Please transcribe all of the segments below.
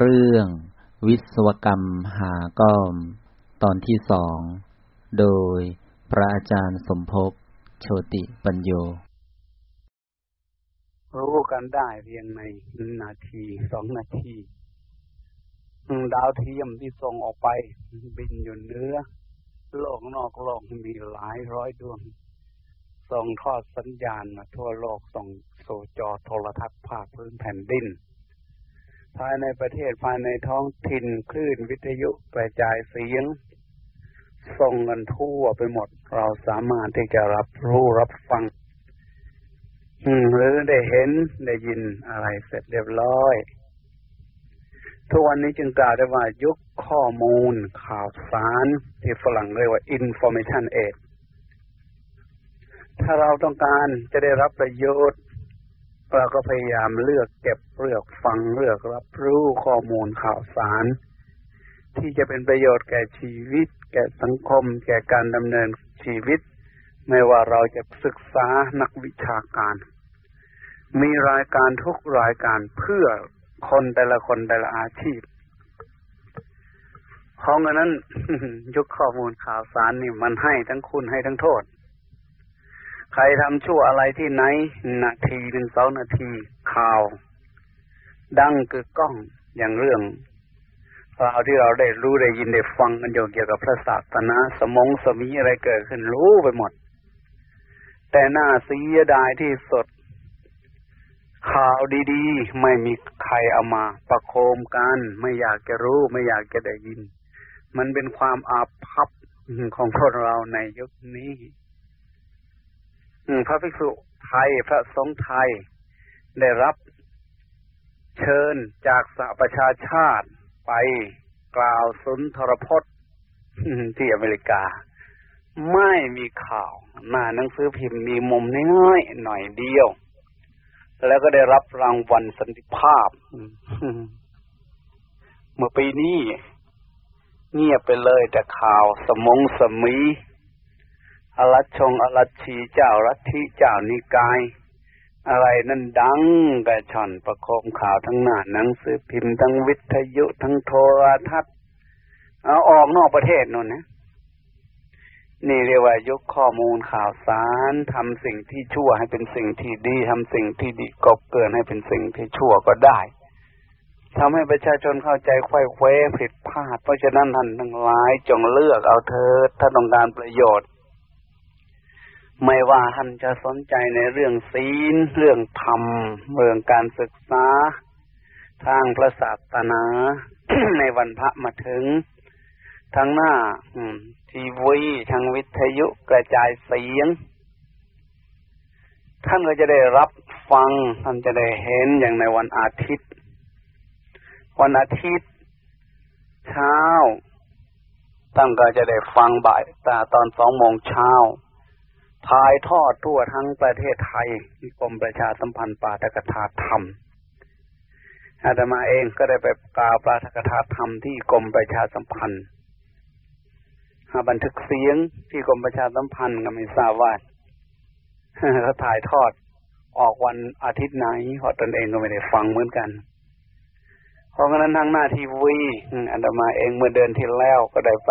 เรื่องวิศวกรรมหาก้อม ตอนที่สอง โดยพระอาจารย์สมภพโชติปัญโย รู้กันได้เพียงในนาทีสองนาที ดาวเทียมที่ส่งออกไป บินอยู่เนื้อ โลกนอกโลกมีหลายร้อยดวง ส่งทอดสัญญาณมาทั่วโลกส่งโซจอโทรทัศน์ภาคพื้นแผ่นดิน ภายในประเทศภายในท้องถิ่นคลื่นวิทยุกระจายเสียง ส่งกันทั่วไปหมด เราสามารถที่จะรับรู้รับฟังหรือได้เห็นได้ยินอะไรเสร็จเรียบร้อย ทุกวันนี้จึงกล่าวได้ว่ายุคข้อมูลข่าวสาร ที่ฝรั่งเรียกว่า information age ถ้าเราต้องการจะได้รับประโยชน์ เราก็พยายามเลือกเก็บเลือกฟังเลือกรับรู้ข้อมูลข่าวสาร ที่จะเป็นประโยชน์แก่ชีวิต แก่สังคม แก่การดำเนินชีวิต ไม่ว่าเราจะศึกษานักวิชาการ มีรายการทุกรายการเพื่อคนแต่ละคนแต่ละอาชีพเพราะงั้นยุคข้อมูลข่าวสารนี่มันให้ทั้งคุณให้ทั้งโทษ ใครทำชั่วอะไรที่ไหน นาทีหนึ่งสองนาทีข่าว ดังกึกก้องอย่างเรื่องราวที่เราได้รู้ได้ยินได้ฟังกันอยู่เกี่ยวกับพระศาสนาสมองสมีอะไรเกิดขึ้นรู้ไปหมด แต่หน้าเสียดายที่สด ข่าวดีๆ ไม่มีใครเอามา ประโคมกัน ไม่อยากจะรู้ ไม่อยากจะได้ยิน มันเป็นความอาภัพของพวกเราในยุคนี้ พระภิกษุไทยพระสงฆ์ไทยได้รับเชิญจากสหประชาชาติไปกล่าวสุนทรพจน์ที่อเมริกา ไม่มีข่าวหน้าหนังสือพิมพ์มีมุมน้อยหน่อยเดียว แล้วก็ได้รับรางวัลสันติภาพ เมื่อปีนี้ เงียบไปเลยแต่ข่าวสมงสมี อรัชงอรัชีเจ้ารัทิเจ้านิกาย อะไรนั่นดังกระชอนประโคมข่าวทั้งหน้าหนังสือพิมพ์ทั้งวิทยุทั้งโทรทัศน์เอาออกนอกประเทศนู่นนะนี่เรียกว่ายกข้อมูลข่าวสารทำสิ่งที่ชั่วให้เป็นสิ่งที่ดีทำสิ่งที่ดีกบเกินให้เป็นสิ่งที่ชั่วก็ได้ทำให้ประชาชนเข้าใจควยเควผิดพลาด เพราะฉะนั้นท่านทั้งหลายจงเลือกเอาเธอถ้าต้องการประโยชน์ ไม่ว่าท่านจะสนใจในเรื่องศีล เรื่องธรรม เรื่องการศึกษา ทางพระศาสนา ในวันพระมาถึงทางหน้าทีวีทางวิทยุกระจายเสียง ท่านก็จะได้รับฟัง ท่านจะได้เห็นอย่างในวันอาทิตย์ วันอาทิตย์ เช้าท่านก็จะได้ฟังบ่ายแตาตอนสองโมงเช้า ถ่ายทอดทั่วทั้งประเทศไทยที่กรมประชาสัมพันธ์ปาตกถาธรรมอาตมาเองก็ได้ไปกล่าวปาตกถาธรรมที่กรมประชาสัมพันธ์บันทึกเสียงที่กรมประชาสัมพันธ์ก็ไม่ทราบว่าเขาถ่ายทอดออกวันอาทิตย์ไหนเพราะตนเองก็ไม่ได้ฟังเหมือนกัน เพราะงั้นทางหน้าทีวีอาตมาเองเมื่อเดือนที่แล้วก็ได้ไป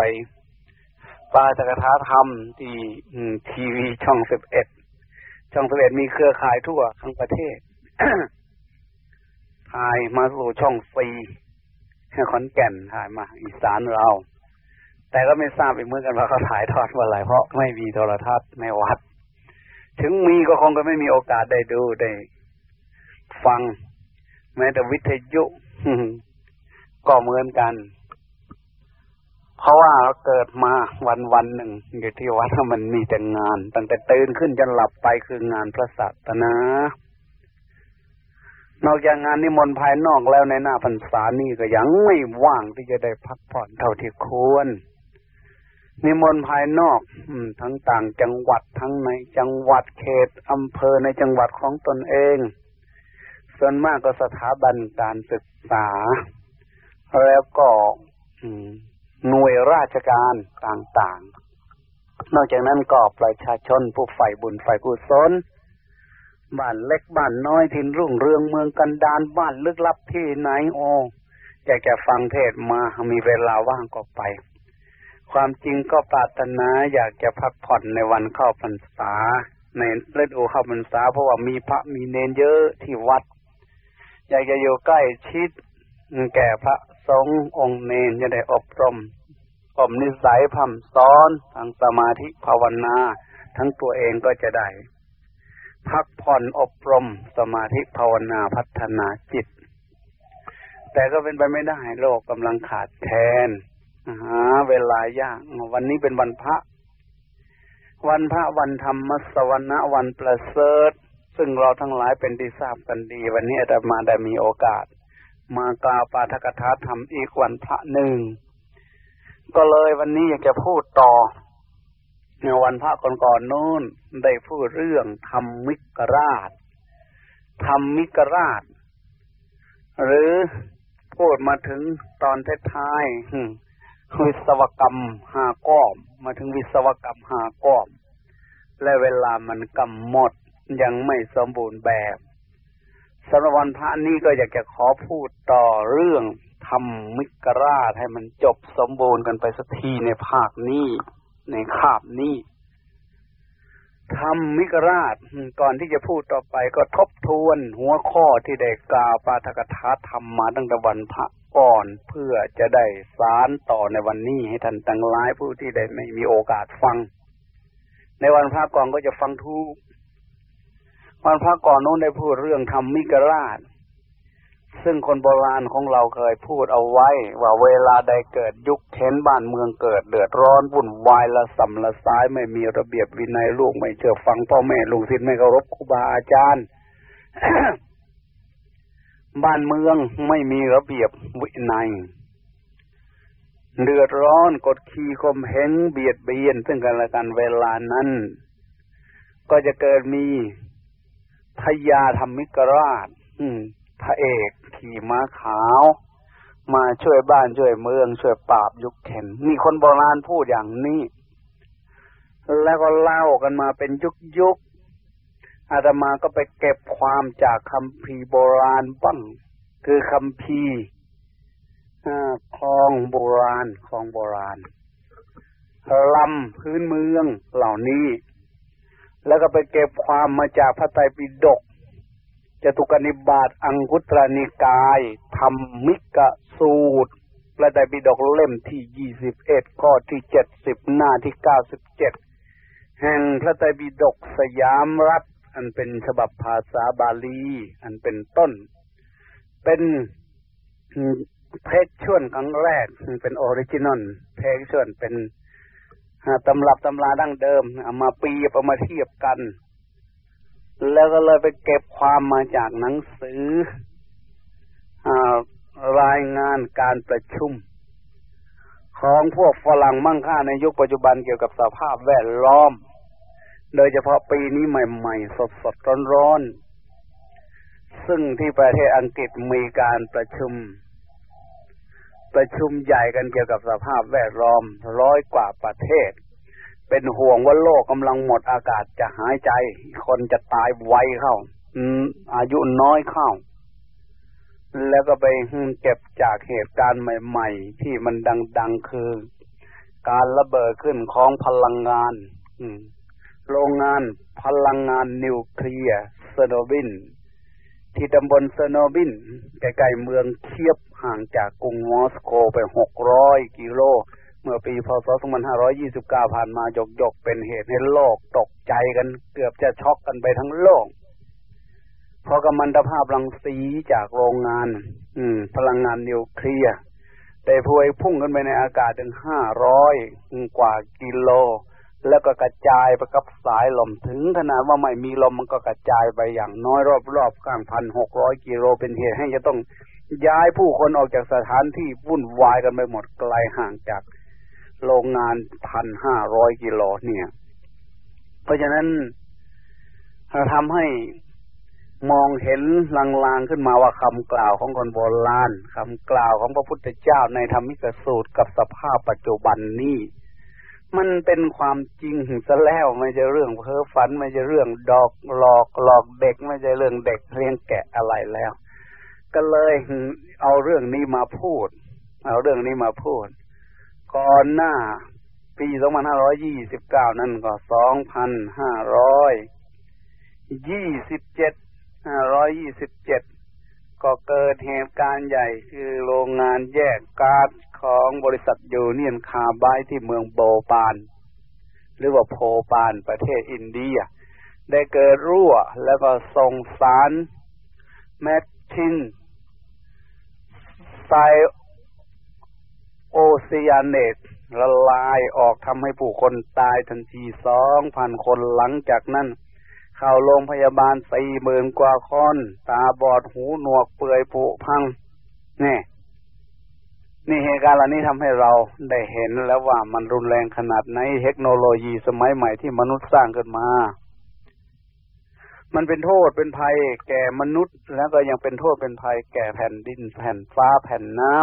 ปาจักถาธรรมที่ทีวีช่องสิบเอ็ดช่องสิบเอ็ดมีเครือข่ายทั่วทั้งประเทศถ่ายมาสู่ช่องฟรีขอนแก่นถ่ายมา อีสานเรา แต่ก็ไม่ทราบอีกเมื่อกันว่าเขาถ่ายทอดเมื่อไหร่เพราะไม่มีโทรทัศน์ไม่วัด ถึงมีก็คงก็ไม่มีโอกาสได้ดูได้ฟัง แม้แต่วิทยุก็เหมือนกัน เพราะว่าเกิดมาวันวันหนึ่งอยู่ที่วัดมันมีแต่งาน ตั้งแต่ตื่นขึ้นจนหลับไปคืองานพระศาสนานอกจากงานนิมนต์ภายนอกแล้วในหน้าพรรษานี่ก็ยังไม่ว่างที่จะได้พักผ่อนเท่าที่ควร นิมนต์ภายนอกทั้งต่างจังหวัดทั้งในจังหวัดเขตอำเภอในจังหวัดของตนเอง ส่วนมากก็สถาบันการศึกษา แล้วก็ หน่วยราชการต่างๆ นอกจากนั้นก็ประชาชนผู้ใฝ่บุญใฝ่กุศลบ้านเล็กบ้านน้อยทินรุ่งเรืองเมืองกันดานบ้านลึกลับที่ไหนโออยากจะฟังเทศมามีเวลาว่างก็ไป ความจริงก็ปรารถนาอยากจะพักผ่อนในวันเข้าพรรษา ในฤดูเข้าพรรษา เพราะว่ามีพระมีเนนเยอะที่วัด อยากจะอยู่ใกล้ชิดแก่พระ สงฆ์องค์เนนจะได้อบรมอบนิสัยพัมสอนทางสมาธิภาวนา ทั้งตัวเองก็จะได้ พักผ่อนอบรมสมาธิภาวนาพัฒนาจิต แต่ก็เป็นไปไม่ได้โลกกำลังขาดแคลนหาเวลายาก วันนี้เป็นวันพระ วันพระวันธรรมสวรรค์วันประเสริฐ ซึ่งเราทั้งหลายเป็นที่ทราบกันดี วันนี้อาตมาได้มีโอกาส มากล่าวปาทกถาธรรมอีกวันพระหนึ่ง ก็เลยวันนี้อยากจะพูดต่อ ในวันพระก่อนๆนู้นได้พูดเรื่องธรรมมิกราชธรรมมิกราช หรือพูดมาถึงตอนท้ายวิศวกรรมหาก้อม มาถึงวิศวกรรมหาก้อม และเวลามันกำหมดยังไม่สมบูรณ์แบบ สำหรับวันพระนี้ก็อยากจะขอพูดต่อเรื่องทำมิกราชให้มันจบสมบูรณ์กันไปสักทีในภาคนี้ในคาบนี้ทำมิกราชก่อนที่จะพูดต่อไปก็ทบทวนหัวข้อที่ได้กล่าวปาทกถาธรรมมาตั้งแต่วันพระก่อนเพื่อจะได้สารต่อในวันนี้ให้ท่านตั้งหลายผู้ที่ได้ไม่มีโอกาสฟัง ในวันพระก่อนก็จะฟังทุก วันพระก่อนโน้นได้พูดเรื่องทำมิกราช ซึ่งคนโบราณของเราเคยพูดเอาไว้ ว่าเวลาใดเกิดยุคเข็นบ้านเมืองเกิด เดือดร้อนวุ่นวายละสัมละสายไม่มีระเบียบวินัยลูกไม่เชื่อฟังพ่อแม่ลุงศิษย์ไม่เคารพครูบาอาจารย์บ้านเมืองไม่มีระเบียบวินัยเดือดร้อนกดขี่ข่มเหงเบียดเบียน ซึ่งกันและกันเวลานั้น ก็จะเกิดมี พยาธรรมิกราช อืมพระเอกขี่ม้าขาว มาช่วยบ้านช่วยเมือง ช่วยปราบยุคเข็นนี่คนโบราณพูดอย่างนี้ แล้วก็เล่ากันมาเป็นยุคยุคอาตมาก็ไปเก็บความจากคำพีโบราณบ้าง คือคำพีคลองโบราณคลองโบราณลำพื้นเมืองเหล่านี้ แล้วก็ไปเก็บความมาจากพระไตรปิฎกจตุกนิบาตอังคุตรนิกายธรรมิกสูตรพระไตรปิฎกเล่มที่ยี่สิบเอ็ดข้อที่เจ็ดสิบหน้าที่เก้าสิบเจ็ดแห่งพระไตรปิฎกสยามรัฐ อันเป็นฉบับภาษาบาลี อันเป็นต้น เป็นเพจชวนครั้งแรกเป็น original version เป็น ตำรับตำราดั้งเดิมเอามาปีเอามาเทียบกัน แล้วก็เลยไปเก็บความมาจากหนังสืออรายงานการประชุม ของพวกฝรั่งมั่งค่าในยุคปัจจุบันเกี่ยวกับสภาพแวดล้อม โดยเฉพาะปีนี้ใหม่ๆ สดๆร้อนๆซึ่งที่ประเทศอังกฤษมีการประชุม ประชุมใหญ่กันเกี่ยวกับสภาพแวดล้อมร้อยกว่าประเทศ เป็นห่วงว่าโลกกำลังหมดอากาศจะหายใจ คนจะตายไวเข้า อืม อายุน้อยเข้า แล้วก็ไปเก็บจากเหตุการณ์ใหม่ ๆ ที่มันดัง ๆ คือ การระเบิดขึ้นของพลังงานโรงงานพลังงานนิวเคลียร์เชอร์โนบิลที่ตำบลเชอร์โนบิลใกล้ๆเมืองเคียฟ ห่างจากกรุงมอสโกไปหกร้อยกิโล เมื่อปีพศ 2529 ผ่านมาหยกๆเป็นเหตุให้โลกตกใจกันเกือบจะช็อกกันไปทั้งโลก เพราะกัมมันตภาพรังสีจากโรงงาน อืม พลังงานนิวเคลียร์ได้พวยพุ่งขึ้นไปในอากาศถึงห้าร้อยกว่ากิโล แล้วก็กระจายไปกับสายลมถึงขนาดว่าไม่มีลมมันก็กระจายไปอย่างน้อยรอบๆข้างพันหกร้อยกิโลเป็นเหตุให้จะต้อง ย้ายผู้คนออกจากสถานที่วุ่นวายกันไปหมดไกลห่างจากโรงงานพันห้าร้อยกิโลเนี่ย เพราะฉะนั้นทำให้มองเห็นลางๆขึ้นมาว่าคำกล่าวของคนโบราณคำกล่าวของพระพุทธเจ้าในธรรมิกสูตรกับสภาพปัจจุบันนี้มันเป็นความจริงซะแล้วไม่ใช่เรื่องเพ้อฝัน ไม่ใช่เรื่องดอกหลอกหลอกเด็ก ไม่ใช่เรื่องเด็กเรียงแกะอะไรแล้ว ก็เลยเอาเรื่องนี้มาพูด เอาเรื่องนี้มาพูด ก่อนหน้า ปีสองพันห้าร้อยยี่สิบเก้านั่นก็สองพันห้าร้อยยี่สิบเจ็ดห้าร้อยยี่สิบเจ็ดก็เกิดเหตุการณ์ใหญ่คือโรงงานแยกก๊าซของบริษัท Union Carbide ที่เมืองโบปาลหรือว่าโภปาลประเทศอินเดีย ได้เกิดรั่วแล้วก็ส่งสาร methyl isocyanate ละลายออกทำให้ผู้คนตายทันทีสองพันคนหลังจากนั้น เข้าโรงพยาบาลสี่หมื่นกว่าคน ตาบอดหูหนวกเปื่อยผุพัง นี่ นี่เหตุการณ์เหล่านี้ทำให้เราได้เห็นแล้วว่ามันรุนแรงขนาดไหนเทคโนโลยีสมัยใหม่ที่มนุษย์สร้างขึ้นมา มันเป็นโทษเป็นภัยแก่มนุษย์ แล้วก็ยังเป็นโทษเป็นภัยแก่แผ่นดินแผ่นฟ้าแผ่นน้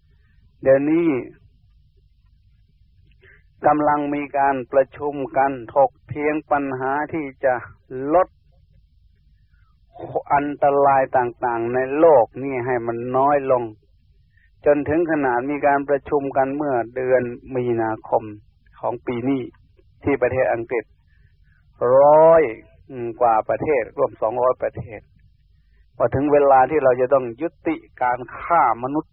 ำเดี๋ยวนี้กำลังมีการประชุมกันถกเทียงปัญหาที่จะลดอันตรายต่างๆ ในโลกนี่ให้มันน้อยลง จนถึงขนาดมีการประชุมกันเมื่อเดือนมีนาคมของปีนี้ที่ประเทศอังกฤษร้อย กว่าประเทศรวมสองร้อยประเทศพอถึงเวลาที่เราจะต้องยุติการฆ่ามนุษย์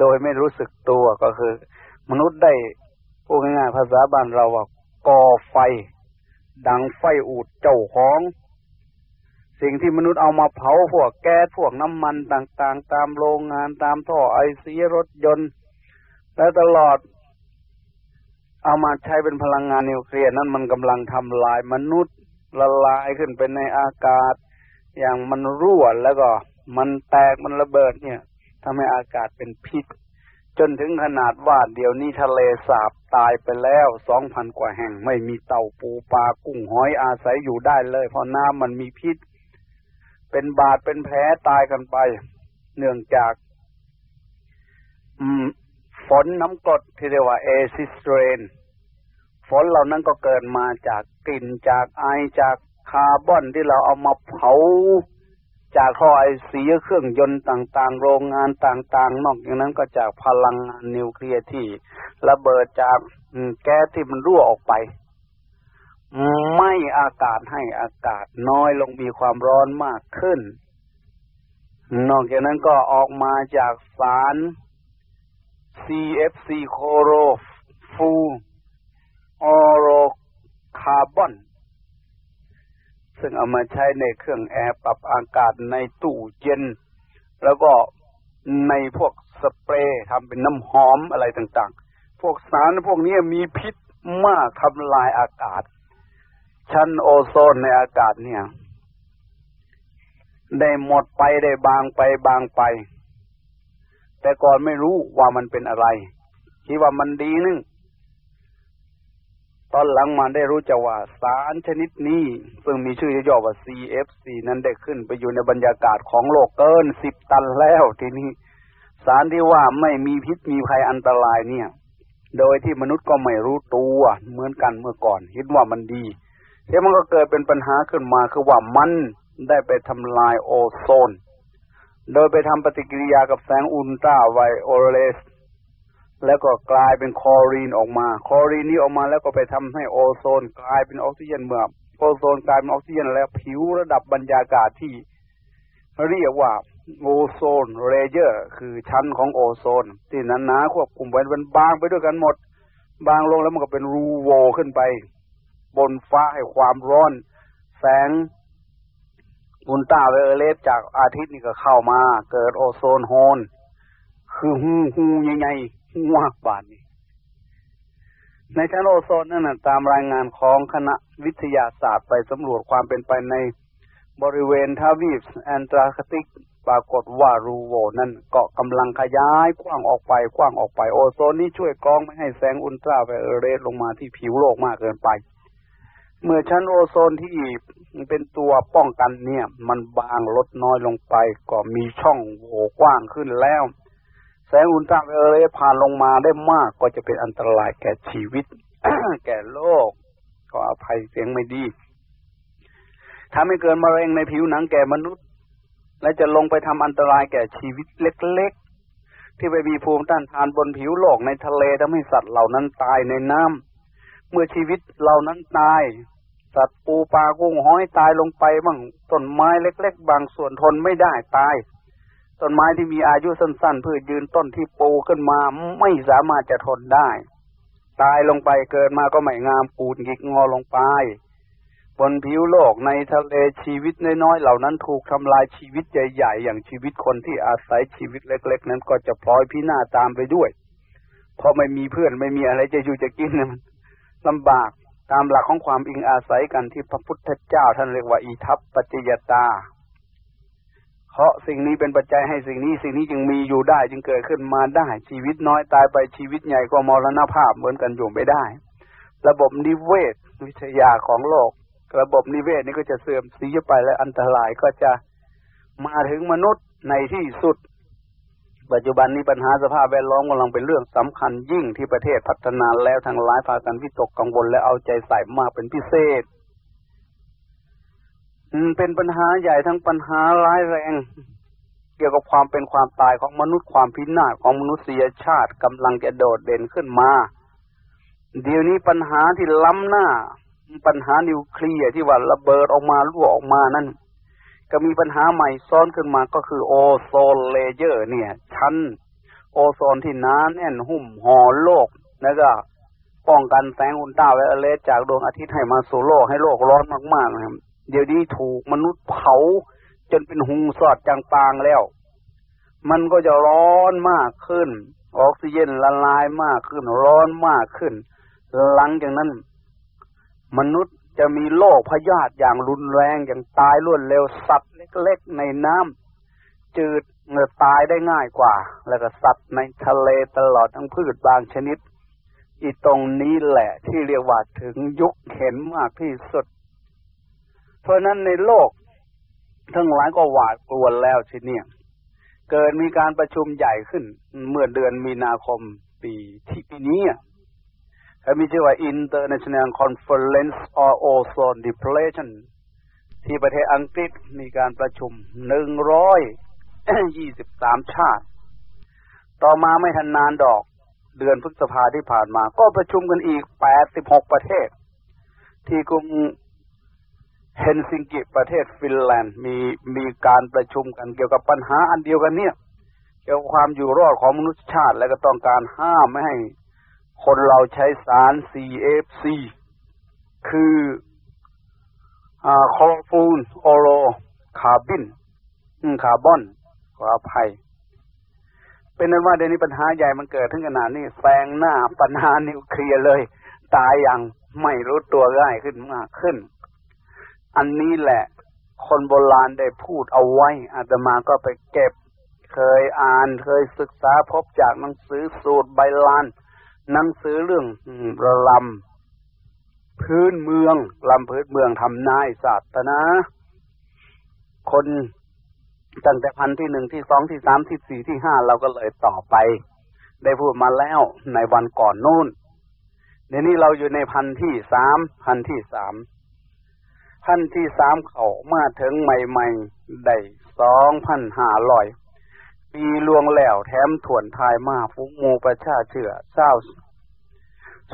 โดยไม่รู้สึกตัวก็คือ มนุษย์ได้พูดง่ายๆภาษาบ้านเราว่าก่อไฟ ดังไฟอูดเจ้าของ สิ่งที่มนุษย์เอามาเผาพวกแก๊สพวกน้ำมันต่างๆ ตามโรงงานตามท่อไอเสียรถยนต์ และตลอด เอามาใช้เป็นพลังงานนิวเคลียร์นั้นมันกำลังทำลายมนุษย์ ละลายขึ้นไปในอากาศ อย่างมันรั่วแล้วก็ มันแตกมันระเบิดเนี่ยทำให้อากาศเป็นพิษ จนถึงขนาดว่าเดี๋ยวนี้ทะเลสาบตายไปแล้วสองพันกว่าแห่งไม่มีเต่าปูปลากุ้งหอยอาศัยอยู่ได้เลย เพราะน้ำมันมีพิษ เป็นบาดเป็นแผลตายกันไป เนื่องจากฝนน้ำกรดที่เรียกว่าเอซิสเรนฝนเหล่านั้นก็เกิดมาจาก กลิ่นจากไอจากคาร์บอนที่เราเอามาเผา จากท่อไอเสียเครื่องยนต์ต่างๆ โรงงานต่างๆ นอกจากนั้นก็จากพลังงานนิวเคลียร์ที่ระเบิดจากแก๊สที่มันรั่วออกไป ไม่อากาศให้อากาศน้อยลงมีความร้อนมากขึ้น นอกจากนั้นก็ออกมาจากสาร CFC โคโรfluorocarbon ซึ่งเอามาใช้ในเครื่องแอร์ปรับอากาศในตู้เย็น แล้วก็ในพวกสเปรย์ทำเป็นน้ำหอมอะไรต่างๆ พวกสารพวกนี้มีพิษมากทำลายอากาศ ชั้นโอโซนในอากาศเนี่ย ได้หมดไปได้บางไปบางไป แต่ก่อนไม่รู้ว่ามันเป็นอะไร คิดว่ามันดีนึง ตอนหลังมาได้รู้จักว่าสารชนิดนี้ ซึ่งมีชื่อย่อว่า CFC นั้นได้ขึ้นไปอยู่ในบรรยากาศของโลกเกินสิบตันแล้วทีนี้ สารที่ว่าไม่มีพิษมีภัยอันตรายเนี่ย โดยที่มนุษย์ก็ไม่รู้ตัวเหมือนกันเมื่อก่อนคิดว่ามันดีทีมันก็เกิดเป็นปัญหาขึ้นมาคือว่ามันได้ไปทำลายโอโซน โดยไปทำปฏิกิริยากับแสงอุลตราไวโอเลต แล้วก็กลายเป็นคลอรีนออกมาคลอรีนนี้ออกมาแล้วก็ไปทำให้โอโซน กลายเป็นออกซิเจนเมื่อโอโซนกลายเป็นออกซิเจนแล้วผิวระดับบรรยากาศที่ เรียกว่า ozone layer คือชั้นของโอโซน ที่นั้นนะควบคุมไว้เป็นบางไปด้วยกันหมด บางลงแล้วมันก็เป็นรูโหว่ขึ้นไป บนฟ้าให้ความร้อน แสงอุลตราไวโอเลตจากอาทิตย์นี่ก็เข้ามา เกิด ozone hole คือรูรูใหญ่ หัวบาทนี้ ในชั้นโอโซนนั่นตามรายงานของคณะวิทยาศาสตร์ไปสำรวจความเป็นไปในบริเวณทวีปแอนตาร์กติกปรากฏว่ารูโหว่นั่นก็กำลังขยายกว้างออกไปกว้างออกไปโอโซนนี้ช่วยกรองไม่ให้แสงอุลตราไวโอเลตลงมาที่ผิวโลกมากเกินไป เมื่อชั้นโอโซนที่เป็นตัวป้องกันเนี่ย มันบางลดน้อยลงไปก็มีช่องโหว่กว้างขึ้นแล้ว แสงอุลตราไวโอเลตผ่านลงมาได้มากก็จะเป็นอันตรายแก่ชีวิต แก่โลก ก็อภัยเสียงไม่ดีทำให้เกิดมะเร็งในผิวหนังแก่มนุษย์ และจะลงไปทำอันตรายแก่ชีวิตเล็กๆ ที่ไปมีภูมิต้านทานบนผิวโลกในทะเลทำให้สัตว์เหล่านั้นตายในน้ำเมื่อชีวิตเหล่านั้นตาย สัตว์ปูปลากุ้งห้อยตายลงไปบ้างต้นไม้เล็ก ๆ บางส่วนทนไม่ได้ตาย ต้นไม้ที่มีอายุสั้นๆ พืชยืนต้นที่ปูขึ้นมาไม่สามารถจะทนได้ ตายลงไปเกิดมาก็ไม่งามปูดหงิกงอลงไป บนผิวโลกในทะเลชีวิตน้อยๆเหล่านั้นถูกทำลายชีวิตใหญ่ๆอย่างชีวิตคนที่อาศัยชีวิตเล็ก ๆ นั้นก็จะพลอยพินาศตามไปด้วยเพราะไม่มีเพื่อนไม่มีอะไรจะอยู่จะกินมันลำบากตามหลักของความอิงอาศัยกันที่พระพุทธเจ้าท่านเรียกว่าอิทัปปัจจยตา เพราะสิ่งนี้เป็นปัจจัยให้สิ่งนี้สิ่งนี้จึงมีอยู่ได้ จึงเกิดขึ้นมาได้ ชีวิตน้อยตายไปชีวิตใหญ่ก็มรณภาพเหมือนกันอยู่ไม่ได้ ระบบนิเวศวิทยาของโลก ระบบนิเวศนี้ก็จะเสื่อมเสียไปและอันตรายก็จะมาถึงมนุษย์ในที่สุด ปัจจุบันนี้ปัญหาสภาพแวดล้อมกำลังเป็นเรื่องสำคัญยิ่งที่ประเทศพัฒนาแล้วทางหลายพากันวิตกกังวลและเอาใจใส่มากเป็นพิเศษ เป็นปัญหาใหญ่ทั้งปัญหาร้ายแรง เกี่ยวกับความเป็นความตายของมนุษย์ความพินาศของมนุษยชาติกำลังจะโดดเด่นขึ้นมา เดี๋ยวนี้ปัญหาที่ล้ำหน้า ปัญหานิวเคลียร์ที่ว่าระเบิดออกมารั่วออกมานั่นก็มีปัญหาใหม่ซ้อนขึ้นมาก็คือ ozone layer เนี่ย ชั้น โอโซนที่หนาแน่นหุ้มห่อโลกแล้วก็ป้องกันแสงอุลตราไวโอเลตจากดวงอาทิตย์ให้มาสู่โลกให้โลกร้อนมากๆนะครับ เดี๋ยวนี้ถูกมนุษย์เผาจนเป็นหุงสอดจางบางแล้ว มันก็จะร้อนมากขึ้น ออกซิเจนละลายมากขึ้น ร้อนมากขึ้น หลังจากนั้น มนุษย์จะมีโรคพยาธิอย่างรุนแรงอย่างตายรวดเร็วสัตว์เล็กๆในน้ำจืดเงือตายได้ง่ายกว่า แล้วก็สัตว์ในทะเลตลอดทั้งพืชบางชนิด อีตรงนี้แหละที่เรียกว่าถึงยุคเห็นมากที่สุด เพราะนั้นในโลก ทั้งหลายก็หวาดกลัวแล้วทีนี้เกิดมีการประชุมใหญ่ขึ้น เมื่อเดือนมีนาคมปีที่ปีนี้มีชื่อว่า International Conference on Ozone Depletion ที่ประเทศอังกฤษมีการประชุมหนึ่งร้อยยี่สิบสามชาติ ต่อมาไม่ทันนานดอก เดือนพฤษภาที่ผ่านมา ก็ประชุมกันอีกแปดสิบหกประเทศ ที่กรุง เฮนซิงกิประเทศฟินแลนด์มีมีการประชุมกันเกี่ยวกับปัญหาอันเดียวกันเนี่ย เกี่ยวกับความอยู่รอดของมนุษยชาติ และก็ต้องการห้ามไม่ให้คนเราใช้สาร CFC คือ chlorofluoro carbin carbon ขออภัย เป็นอันว่าเดี๋ยวนี้ปัญหาใหญ่มันเกิดถึงขนาดนี้แซงหน้าปัญหานิวเคลียร์เลย ตายอย่างไม่รู้ตัวง่ายขึ้นมากขึ้น อันนี้แหละ คนโบราณได้พูดเอาไว้ อาตมาก็ไปเก็บ เคยอ่านเคยศึกษาพบจากหนังสือสูตรใบลาน หนังสือเรื่องระลำพื้นเมืองลำพื้นเมืองทำนายศาสนา คนตั้งแต่พันที่หนึ่งที่สองที่สามที่สี่ที่ห้าเราก็เลยต่อไป ได้พูดมาแล้วในวันก่อนนู่นเดี๋ยวนี้เราอยู่ในพันที่สามพันที่สาม พันที่สามเขามาถึงใหม่ๆได้สองพันห้าร้อยปีลวงแล้วแถมถ่วนทายมาฟุกมูประชาเชื่อเศร้า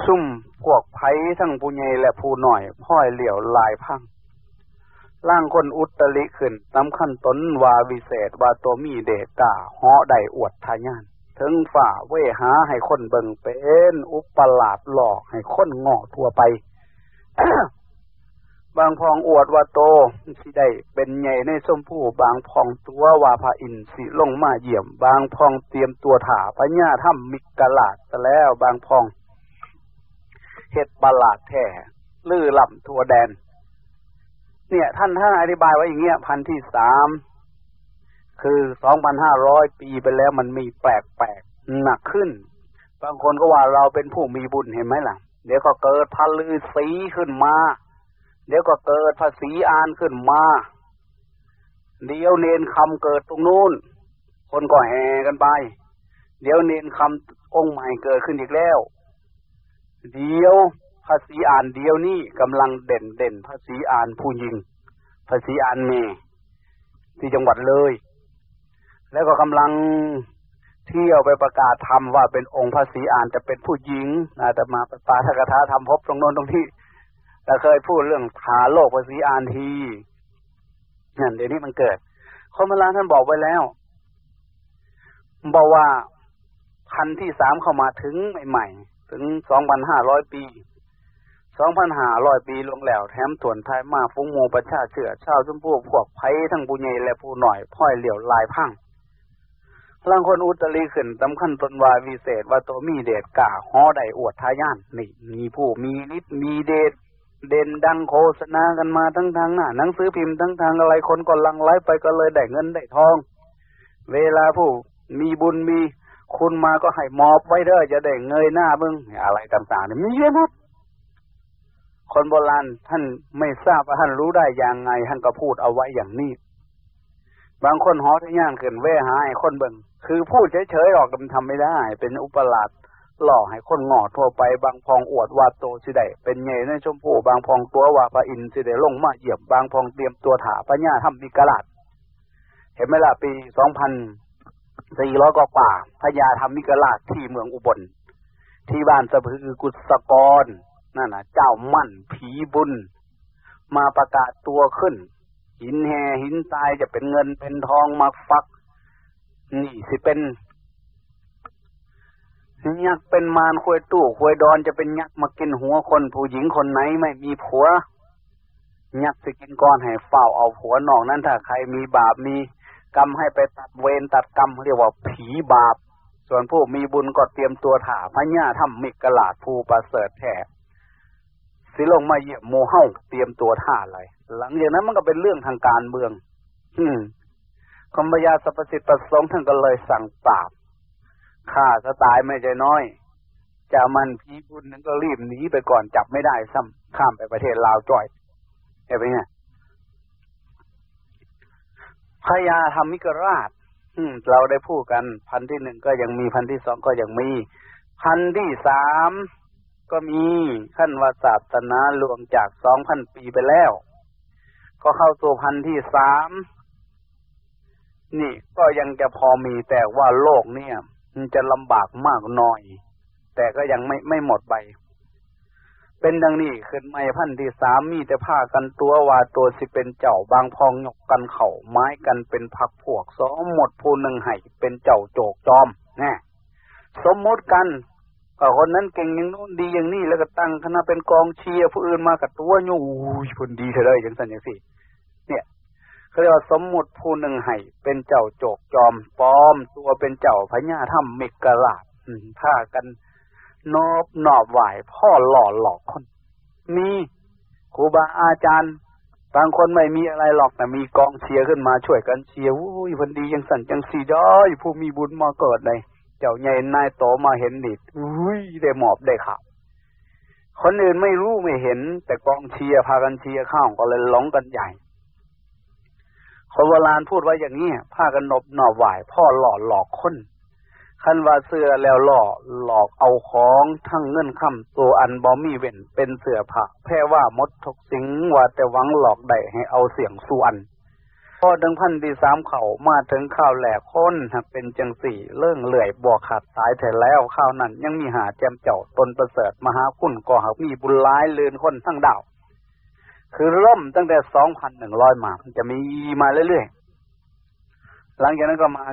ซุ่มพวกไผ่ทั้งผู้ใหญ่และผู้หน่อยพ่อยเหลี่ยวลายพังร่างคนอุตริขึ้นสำคัญตนวาวิเศษวาตัวมีเดตาเหาะได้อวดทายาน ถึงฝ่าเวหาให้คนเบิงเป็น อุปลาดหลอกให้คนงอทั่วไป บางพองอวดว่าโตสิได้เป็นใหญ่ในสมผู้บางพองตัวว่าพระอินสิลงมาเยี่ยม บางพองเตรียมตัวถาพญาถ้ำมิกลาดแล้วบางพองเฮ็ดประหลาดแท้ลื้อล่ำทัวแดน เนี่ย ท่านท่านอธิบายไว้อย่างเงี้ยพันที่สามคือสองพันห้าร้อยปีไปแล้วมันมีแปลกแปลกหนักขึ้น บางคนก็ว่าเราเป็นผู้มีบุญเห็นไหมล่ะ เดี๋ยวก็เกิดพันลือสีขึ้นมา เดี๋ยวก็เกิดภาษีอานขึ้นมาเดี๋ยวเนนคำเกิดตรงนู้น คนก็แห่กันไป เดี๋ยวเนนคำองค์ใหม่เกิดขึ้นอีกแล้ว เดี๋ยวภาษีอ่านเดียวนี้กำลังเด่นเด่นภาษีอ่านผู้หญิง ภาษีอ่านเมที่จังหวัดเลย แล้วก็กำลังเที่ยวไปประกาศธรรมว่าเป็นองค์พระศรีอ่านจะเป็นผู้หญิงอาตมาปาทกถาธรรมพบตรงโน้นตรงที่ แต่เคยพูดเรื่องทาโลกพระศรีอานทีนั่นเดี๋ยวนี้มันเกิดคนโบราณท่านบอกไว้แล้ว บอกว่าพันที่สามเข้ามาถึงใหม่ๆ ถึงสองพันห้าร้อยปี สองพันห้าร้อยปีลงแล้ว แถมส่วนไทยมาฟุ้งโมประชาเชื่อชาวชมพูพวกไผ่ทั้งปูใหญ่และปูหน่อยพ่อยเหลี่ยวลายพังลังคนอุตรีขึ้นสำคัญตนวาวิเศษว่าตัวมีเดชกาฮอได้อวดทายานนี่มีผู้มีฤทธิ์มีเดช เด่นดังโฆษณากันมาทั้งทางหน้าหนังสือพิมพ์ทั้งทางอะไรคนก็ลังไลไปก็เลยได้เงินได้ทอง เวลาผู้มีบุญมีคุณมาก็ให้มอบไว้เด้อจะได้เงยหน้าบึงอะไรต่างๆนี่มีเยอะนะคนโบราณท่านไม่ทราบว่าท่านรู้ได้อย่างไงท่านก็พูดเอาไว้อย่างนี้ บางคนหอทะย่างขึ้นเว่หายคนเบิ่งคือพูดเฉยๆออกมันทำไม่ได้ เป็นอุปราช หล่อให้คนงอทั่วไปบางพองอวดว่าโตสิได้เป็นไงในชมพูบางพองตัวว่าพระอินทร์สิได้ลงมาเหยียบบางพองเตรียมตัวถาพญาทำมีกระลาดเห็นไหมล่ะปีสองพันสี่ร้อยกว่าพญาทำมิกราชที่เมืองอุบล ที่บ้านสะพือกุศกรนั่นน่ะเจ้ามั่นผีบุญ มาประกาศตัวขึ้น หินแห่หินทรายจะเป็นเงินเป็นทองมาฟัก นี่สิเป็น ยักษ์เป็นมารควยตู้ควยดอนจะเป็นยักษ์มากินหัวคนผู้หญิงคนไหนไม่มีผัว ยักษ์สิกินก้อนให้เฝ้าเอาผัวนอกนั้นถ้าใครมีบาปมีกรรมให้ไปตัดเวรตัดกรรมเรียกว่าผีบาป ส่วนผู้มีบุญก็เตรียมตัวถ่าพญาทำมิกลาดภูประเสริฐแท้สิลงมาเยี่ยมโมเฮาเตรียมตัวท่าอะไร หลังจากนั้นมันก็เป็นเรื่องทางการเมือง อืมคมยาสรรพสิทธิ์ประสงค์ท่านก็เลยสั่งปราบ ฆ่าสตายไม่ใจน้อยจะมันพีบุญนั้นก็รีบหนีไปก่อนจับไม่ได้ซ้ำข้ามไปประเทศลาวจ่อยเห็นไหมเนี่ยพญาธรรมิกราชเราได้พูดกัน พันที่หนึ่งก็ยังมีพันที่สองก็ยังมี พันที่สามก็มีขั้นวาศาสนาลวงจากสองพันปีไปแล้ว ก็เข้าสู่พันที่สามนี่ก็ยังจะพอมีแต่ว่าโลกเนี่ย จะลำบากมากน่อย แต่ก็ยังไม่ไม่หมดไปเป็นดังนี้ขึ้นไม่พันที่สามมีแต่ผ้ากันตัวว่าตัวสิเป็นเจ้าบางพองยกกันเข่าไม้กันเป็นพักพวกสมหมดผู้หนึ่งไห้เป็นเจ้าโจกจอมแน่สมมติกันก็คนนั้นเก่งอย่างนู้นดีอย่างนี้แล้วก็ตั้งคณะเป็นกองเชียร์ผู้อื่นมากับตัวยูคนดีเธอเลยอย่างสันอย่างสี่ เขาเรียกว่าสมมุติผู้หนึ่งไห้เป็นเจ้าโจกจอมปลอม ตัวเป็นเจ้าพญาถ้ำเมกะลาดผ้ากันนอบนอบไหวพ่อหล่อหลอกคน มีครูบาอาจารย์ บางคนไม่มีอะไรหรอกแต่มีกองเชียร์ขึ้นมาช่วยกันเชียร์อุ้ยพันดียังสั่นจังสีด้อยผู้มีบุญมาเกิดเลยเจ้าใหญ่นายโตมาเห็นนิดอุ้ยได้หมอบได้ขับคนอื่นไม่รู้ไม่เห็น แต่กองเชียร์พากันเชียร์ข้าวก็เลยหลงกันใหญ่ คนโบราณพูดไว้อย่างนี้พากันนบหน่อไหวพ่อหล่อหลอกคนคันว่าเสื้อแล้วหล่อหลอกเอาของทั้งเงินคำตัวอันบอมีเว้นเป็นเสือผ้าแพ่ว่ามดทกสิงว่าแต่หวังหลอกได้ให้เอาเสียงส่วนพอดึงพันที่สามเขามาถึงข้าวแหลกคนหากเป็นจังสี่เลื่องเลื่อยบวกขาดสายแต่แล้วข้าวนั้นยังมีหาแจมเจ้าตนประเสริฐมหาคุณก็หากมีบุญร้ายเลือนคนทั้งดาว คือร่มตั้งแต่สองพันหนึ่งร้อยมาจะมีมาเรื่อยๆ หลังจากนั้นก็มา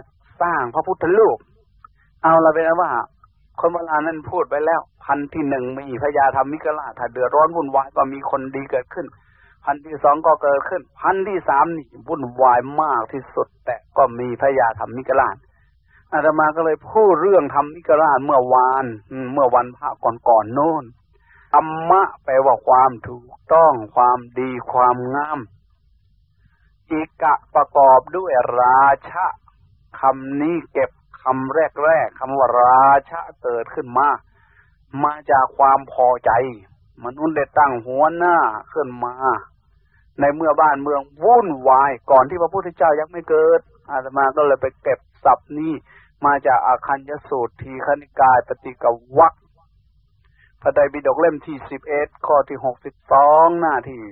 สร้างพระพุทธรูปเอาละเป็นว่า คนโบราณนั้นพูดไปแล้ว พันที่หนึ่งมีพญาธรรมิกราถ้าเดือดร้อนวุ่นวายก็มีคนดีเกิดขึ้น พันที่สองก็เกิดขึ้น พันที่สามนี่วุ่นวายมากที่สุด แต่ก็มีพญาธรรมิกราชอาตมาก็เลยพูดเรื่องธรรมิกราชเมื่อวานเมื่อวันพระก่อนๆโน้น ธรรมะแปลว่าความถูกต้องความดีความงามอีกะประกอบด้วยราชะคำนี้เก็บคำแรกๆคำว่าราชะเกิดขึ้นมา มาจากความพอใจ มนุษย์ได้ตั้งหัวหน้าขึ้นมา ในเมื่อบ้านเมืองวุ่นวายก่อนที่พระพุทธเจ้ายังไม่เกิด อาตมาก็เลยไปเก็บศัพท์นี้มาจากอาคัญยสูตรทีคณิกายปฏิกวัก พระไตรปิฎกเล่มที่สิบเอ็ดข้อที่หกสิบสองหน้าที่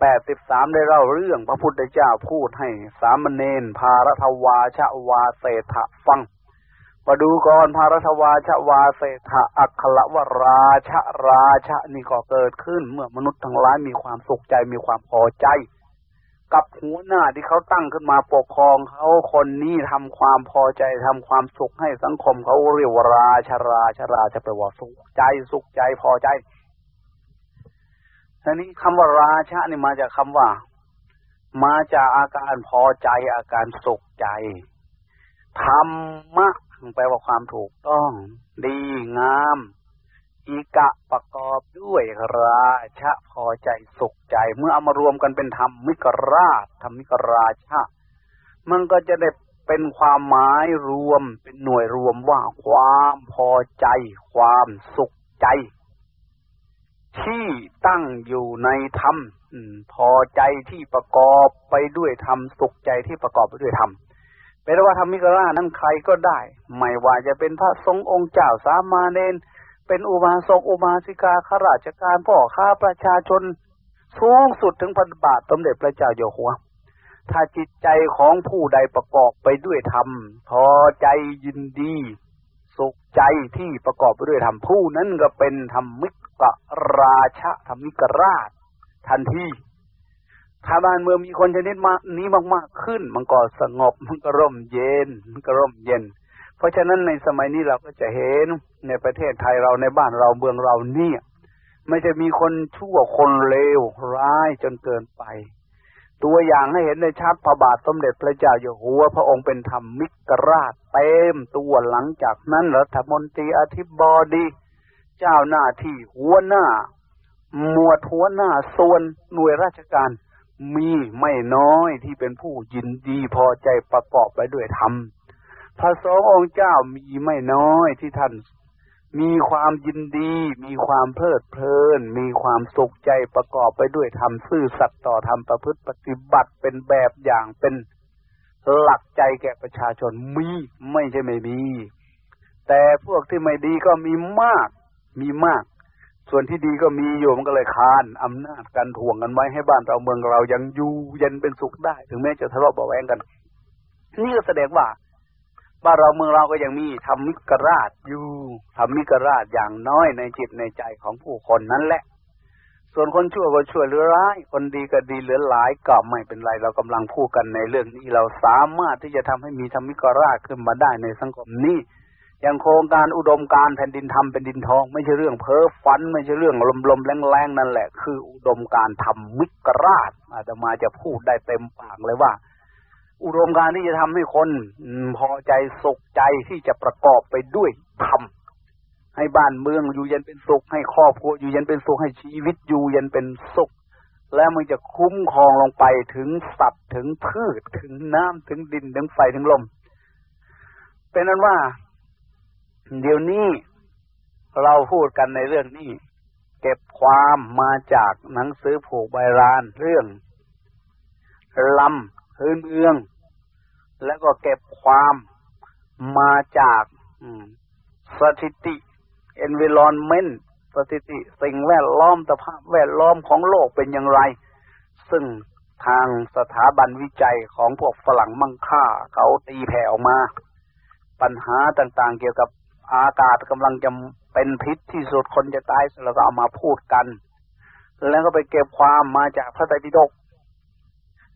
แปดสิบสามได้เล่าเรื่องพระพุทธเจ้าพูดให้สามเณรพารทวาชวาเศธะฟังมาดูก่อนพารทวาชวาเศธะอัคละวราชราชนี่ก็เกิดขึ้นเมื่อมนุษย์ทั้งหลายมีความสุขใจมีความพอใจ กับหัวหน้าที่เขาตั้งขึ้นมาปกครองเขาคนนี้ทำความพอใจทำความสุขให้สังคมเขาเรียกวราชราชราจะไปว่าสุขใจสุขใจพอใจทีนี้คำว่าราชานี่มาจากคำว่า มาจากอาการพอใจอาการสุขใจธรรมะแปลว่าความถูกต้อง ดีงาม อีกะประกอบด้วยราชะพอใจสุขใจ เมื่อเอามารวมกันเป็นธรรมมิกราชธรรมิกราชะมันก็จะได้เป็นความหมายรวมเป็นหน่วยรวมว่าความพอใจ ความสุขใจ ที่ตั้งอยู่ในธรรมพอใจที่ประกอบไปด้วยธรรมสุขใจที่ประกอบไปด้วยธรรมเป็นว่าธรรมิกรานั้นใครก็ได้ ไม่ว่าจะเป็นพระสงฆ์องค์เจ้าสามาเนน เป็นอุบาสกอุบาสิกาข้าราชการพ่อค้าประชาชนสูงสุดถึงพันบาทสมเด็จพระเจ้าอยู่หัว ถ้าจิตใจของผู้ใดประกอบไปด้วยธรรม พอใจยินดี สุขใจที่ประกอบไปด้วยธรรมผู้นั้นก็เป็นธรรมิกราชธรรมิกราช ทันทีถ้าบ้านเมืองมีคนชนิดมานี้มากๆขึ้น มันก็สงบมันก็ร่มเย็นมันก็ร่มเย็น เพราะฉะนั้นในสมัยนี้เราก็จะเห็นในประเทศไทยเราในบ้านเราเมืองเราเนี่ย ไม่จะมีคนชั่วคนเลวร้ายจนเกินไป ตัวอย่างให้เห็นในชัดพระบาทสมเด็จพระเจ้าอยู่หัว พระองค์เป็นธรรมมิกราชเต็มตัวหลังจากนั้นรัฐมนตรีอธิบดีเจ้าหน้าที่หัวหน้า หมวดหัวหน้าส่วนหน่วยราชการมีไม่น้อยที่เป็นผู้ยินดีพอใจประกอบไปด้วยธรรม พระสงฆ์องค์เจ้ามีไม่น้อยที่ท่าน มีความยินดี มีความเพลิดเพลิน มีความสุขใจประกอบไปด้วยธรรมซื่อสัตย์ต่อธรรมประพฤติปฏิบัติเป็นแบบอย่างเป็นหลักใจแก่ประชาชนมีไม่ใช่ไม่มี แต่พวกที่ไม่ดีก็มีมาก มีมาก ส่วนที่ดีก็มีอยู่มันก็เลยคานอำนาจกันถ่วงกันไว้ให้บ้านเราเมืองเรายังอยู่เย็นเป็นสุขได้ ถึงแม้จะทะเลาะเบาแวงกัน นี่ก็แสดงว่า บ้านเราเมืองเราก็ยังมีธรรมิกราชอยู่ธรรมิกราชอย่างน้อยในจิตในใจของผู้คนนั้นแหละ ส่วนคนชั่วก็ชั่วหรือร้าย คนดีก็ดีเหลือหลายก็ไม่เป็นไรเรากำลังพูดกันในเรื่องนี้เราสามารถที่จะทำให้มีธรรมิกราชขึ้นมาได้ในสังคมนี้อย่างโครงการอุดมการแผ่นดินทำเป็นดินทอง ไม่ใช่เรื่องเพ้อฝัน ไม่ใช่เรื่องลมลมแรงแรงนั่นแหละ คืออุดมการทำมิกราชอาตมาจะพูดได้เต็มปากเลยว่า อุดมการที่จะทำให้คนพอใจสุขใจที่จะประกอบไปด้วยธรรมให้บ้านเมืองอยู่เย็นเป็นสุข ให้ครอบครัวอยู่เย็นเป็นสุขให้ชีวิตอยู่เย็นเป็นสุข แล้วมันจะคุ้มครองลงไปถึงสัตว์ถึงพืชถึงน้ำถึงดินถึงไฟถึงลม เป็นนั้นว่า เดี๋ยวนี้เราพูดกันในเรื่องนี้เก็บความมาจากหนังสือผูกใบรานเรื่องลำ พื้นเมือง แล้วก็เก็บความมาจากสถิติ environment สถิติ สิ่งแวดล้อมสภาพแวดล้อมของโลกเป็นอย่างไร ซึ่งทางสถาบันวิจัยของพวกฝรั่งมั่งค่า เขาตีแผ่ออกมา ปัญหาต่างๆ เกี่ยวกับอากาศกำลังจะเป็นพิษที่สุดคนจะตายแล้วก็เอามาพูดกัน แล้วก็ไปเก็บความมาจากพระไตรปิฎก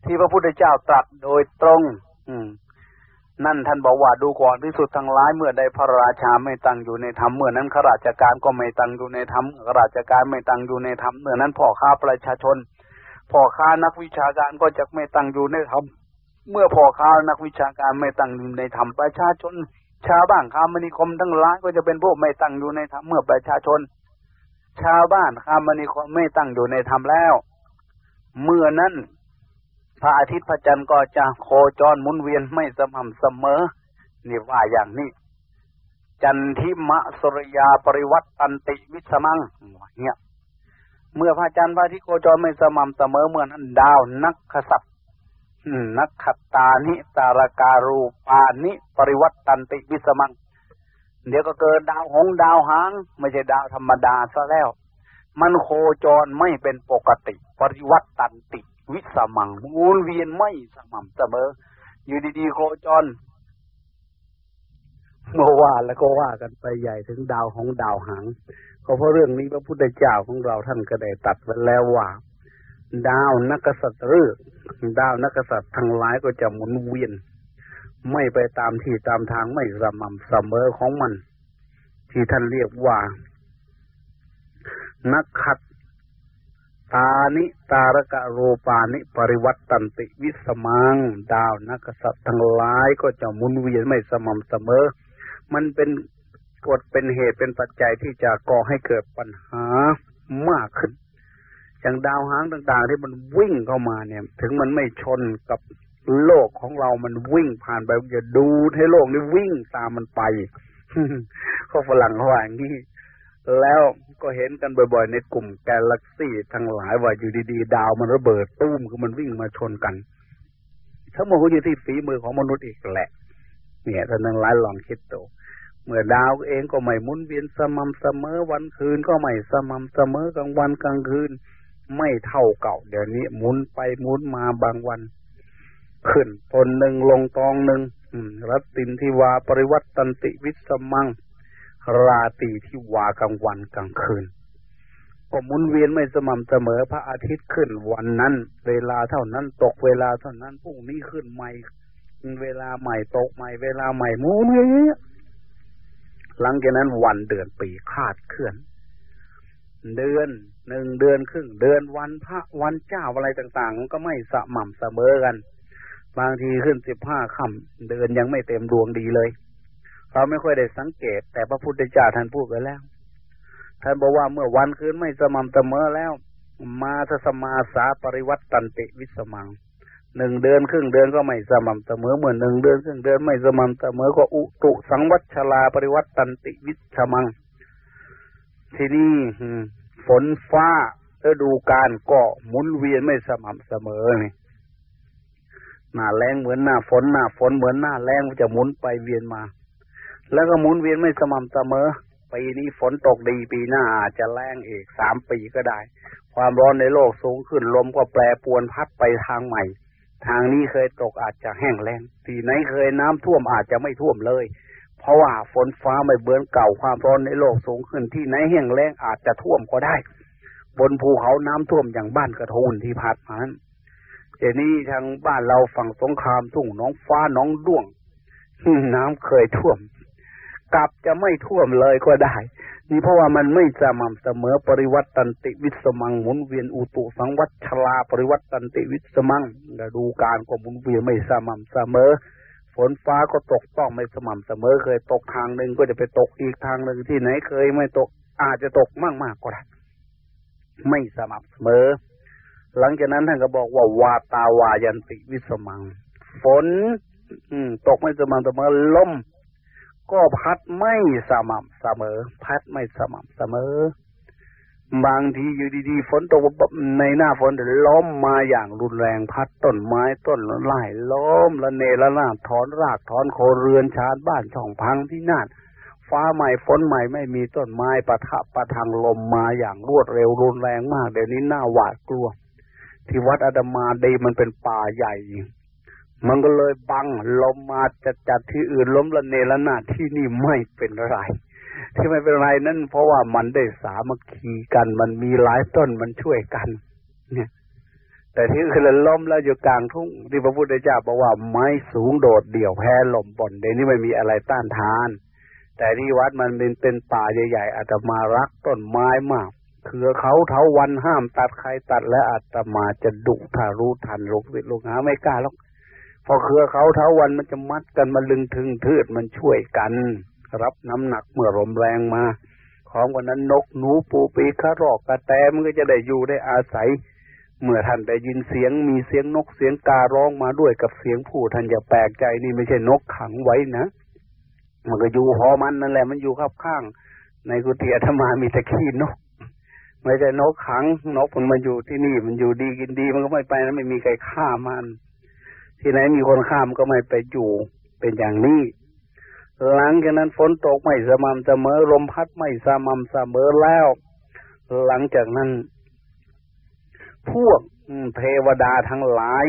ที่พระพุทธเจ้าตรัสโดยตรง อืม นั่นท่านบอกว่าดูก่อนที่สุดทั้งร้ายเมื่อใดพระราชาไม่ตั้งอยู่ในธรรมเมื่อนั้นข้าราชการก็ไม่ตั้งอยู่ในธรรมข้าราชการไม่ตั้งอยู่ในธรรมเมื่อนั้นพ่อค้าประชาชนพ่อค้านักวิชาการก็จะไม่ตั้งอยู่ในธรรมเมื่อพ่อค้านักวิชาการไม่ตั้งอยู่ในธรรมประชาชน ชาวบ้านคามนิคมทั้งหลายก็จะเป็นพวกไม่ตั้งอยู่ในธรรมเมื่อประชาชน ชาวบ้านคามนิคมไม่ตั้งอยู่ในธรรมแล้ว เมื่อนั้น พระอาทิตย์พระจันทร์ก็จะโคจรหมุนเวียนไม่สม่ำเสมอ นี่ว่าอย่างนี้ จันทิมะสรยาปริวัตตันติวิสมังเนี่ยเมื่อพระจันทร์พระอาทิตย์โคจรไม่สม่ำเสมอเมื่อนั้นดาวนักขัตนักขัตตานิตารการูปานิปริวัตตันติวิสมัง เดี๋ยวก็เกิดดาวหงดาวหาง ไม่ใช่ดาวธรรมดาซะแล้ว มันโคจรไม่เป็นปกติ ปริวัตตันติ วิสมัง หมุนเวียนไม่สม่ำเสมอ อยู่ดีๆโคจรเมื่อว่าแล้วก็ว่ากันไปใหญ่ถึงดาวของดาวหางก็เพราะเรื่องนี้พระพุทธเจ้าของเราท่านก็ได้ตัดไว้แล้วว่า ดาวนักษัตริย์ดาวนักษัตริย์ทั้งหลายก็จะหมุนเวียน ไม่ไปตามที่ตามทางไม่สม่ำเสมอของมัน ที่ท่านเรียกว่า นักขัด ตานิตารกะโรปานิปริวัตตันติวิสมัง ดาวนักษัตริย์ทั้งหลายก็จะมุนเวียนไม่สม่ำเสมอ มันเป็นกฎเป็นเหตุเป็นปัจจัยที่จะก่อให้เกิดปัญหามากขึ้น อย่างดาวหางต่าง ๆ ที่มันวิ่งเข้ามาเนี่ย ถึงมันไม่ชนกับโลกของเรามันวิ่งผ่านไปอย่าดูให้โลกนี้วิ่งตามมันไปเขาฝรั่งเขาว่าอย่างนี้ แล้วก็เห็นกันบ่อยๆ ในกลุ่มกาแล็กซี่ทั้งหลายว่าอยู่ดีๆ ดาวมันระเบิดตุ้มคือมันวิ่งมาชนกัน ทั้งหมดก็อยู่ที่ฝีมือของมนุษย์อีกแหละ เนี่ยท่านทั้งหลายลองคิดดูเมื่อดาวเองก็ไม่หมุนเวียนสม่ำเสมอวันคืนก็ไม่สม่ำเสมอกลางวันกลางคืน ไม่เท่าเก่า เดี๋ยวนี้หมุนไปหมุนมาบางวัน ขึ้นตนหนึ่งลงตองหนึ่งรัตตินทิวาปริวัตตันติวิสมัง ราตีที่วากลางวันกลางคืนก็หมุนเวียนไม่สม่ำเสมอพระอาทิตย์ขึ้นวันนั้น เวลาเท่านั้นตกเวลาเท่านั้นพรุ่งนี้ขึ้นใหม่ เวลาใหม่ตกใหม่ เวลาใหม่หมุนเวียนหลังจากนั้นวันเดือนปีคาดเคลื่อน เดือนหนึ่งเดือนครึ่งเดือนวันพระวันเจ้าอะไรต่างๆ มันก็ไม่สม่ำเสมอกัน บางทีขึ้นสิบห้าค่ำเดือนยังไม่เต็มดวงดีเลย เราไม่ค่อยได้สังเกต แต่พระพุทธเจ้าท่านพูดไว้แล้ว ท่านบอกว่าเมื่อวันคืนไม่สม่ำเสมอแล้ว มาทสมาสาปริวัตตันติวิสมังหนึ่งเดือนครึ่งเดือนก็ไม่สม่ำเสมอเหมือนหนึ่งเดือนครึ่งเดือนไม่สม่ำเสมอก็อุตุสังวัชลาปริวัตตันติวิชมัง ที่นี่ฝนฟ้าฤดูการก็หมุนเวียนไม่สม่ำเสมอนี่หน้าแรงเหมือนหน้าฝนหน้าฝนเหมือนหน้าแรงจะหมุนไปเวียนมา แล้วก็หมุนเวียนไม่สม่ำเสมอ ปีนี้ฝนตกดีปีหน้าอาจจะแรงอีกสามปีก็ได้ ความร้อนในโลกสูงขึ้นลมก็แปรปวนพัดไปทางใหม่ ทางนี้เคยตกอาจจะแห้งแล้งที่ไหนเคยน้ำท่วมอาจจะไม่ท่วมเลย เพราะว่าฝนฟ้าไม่เบือนเก่าความร้อนในโลกสูงขึ้นที่ไหนแห้งแล้งอาจจะท่วมก็ได้ บนภูเขาน้ำท่วมอย่างบ้านกระทูนที่พัดมาเจนี้ทางบ้านเราฝั่งสงครามทุ่งน้องฟ้าน้องด้วงน้ำเคยท่วม กลับจะไม่ท่วมเลยก็ได้ นี่เพราะว่ามันไม่สม่ำเสมอปริวัตตันติวิสมังหมุนเวียนอุตุสังวัจฉรา ปริวัตตันติวิสมัง ฤดูกาลก็หมุนเวียนไม่สม่ำเสมอ ฝนฟ้าก็ตกต้องไม่สม่ำเสมอ เคยตกทางหนึ่งก็จะไปตกอีกทางหนึ่งที่ไหนเคยไม่ตกอาจจะตกมากมากก็ได้ไม่สม่ำเสมอ หลังจากนั้นท่านก็บอกว่าวาตาวายันติวิสมัง ฝน อืม ตกไม่สม่ำเสมอลม ก็พัดไม่สม่ำเสมอ พัดไม่สม่ำเสมอ บางทีอยู่ดีๆฝนตกในหน้าฝนล้มมาอย่างรุนแรงพัดต้นไม้ต้นไม้ล้มละเนระนาดถอนรากถอนโคเรือนชานบ้านช่องพังที่นั่นฟ้าใหม่ฝนใหม่ไม่มีต้นไม้ปะทะปะทังลมมาอย่างรวดเร็วรุนแรงมาก เดี๋ยวนี้น่าหวาดกลัว ที่วัดอาดมาดีมันเป็นป่าใหญ่ มันก็เลยบังลมมาจะจัดที่อื่นล้มละเนระนาดที่นี่ไม่เป็นไร ที่ไม่เป็นไรนั่นเพราะว่ามันได้สามัคคีกัน มันมีหลายต้นมันช่วยกัน เนี่ย แต่ที่คือล้มแล้วอยู่กลางทุ่งที่พระพุทธเจ้าบอกว่าไม้สูงโดดเดี่ยวแพ้ลมบ่นเดี๋ยวนี้ไม่มีอะไรต้านทาน แต่ที่วัดมันเป็นเป็นป่าใหญ่ๆอาตมารักต้นไม้มากคือเขาเท้าวันห้ามตัดใครตัดและอาตมาจะดุถ้ารู้ทันลูกศิลูกหาไม่กล้าหรอก พอเครือเขาเท้าวันมันจะมัดกันมาลึงถึงทืดมันช่วยกัน รับน้ำหนักเมื่อลมแรงมาของวันนั้นนกหนูปูปีกระรอกกระแตมันก็จะได้อยู่ได้อาศัย เมื่อท่านได้ยินเสียงมีเสียงนกเสียงการ้องมาด้วยกับเสียงผู้ท่านอย่าแปลกใจนี่ไม่ใช่นกขังไว้นะมันก็อยู่หอมันนั่นแหละมันอยู่ข้างข้าง ในกุฏิอาตมามีตะขี้นกไม่ใช่นกขังนกมันมาอยู่ที่นี่มันอยู่ดีกินดีมันก็ไม่ไปนะไม่มีใครฆ่ามัน ที่ไหนมีคนข้ามก็ไม่ไปอยู่เป็นอย่างนี้ หลังจากนั้นฝนตกไม่สม่ำเสมอลมพัดไม่สม่ำเสมอแล้ว หลังจากนั้น พวกเทวดาทั้งหลาย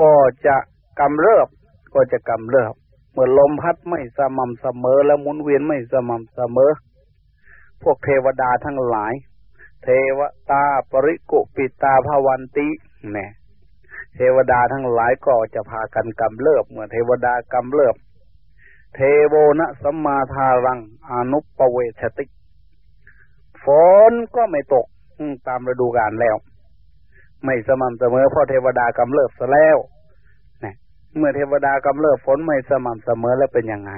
ก็จะกำเริบก็จะกำเริบเมื่อลมพัดไม่สม่ำเสมอ และหมุนเวียนไม่สม่ำเสมอ พวกเทวดาทั้งหลาย เทวตาปริกุปิตาภวันติเนี่ย เทวดาทั้งหลายก็จะพากันกำเริบเมื่อเทวดากำเริบ เทโวนะสัมมาทารังอนุปเวชติฝนก็ไม่ตกตามฤดูกาลแล้ว ไม่สม่ำเสมอเพราะเทวดากำเริบซะแล้วนะเมื่อเทวดากำเริบฝนไม่สม่ำเสมอแล้วเป็นยังไง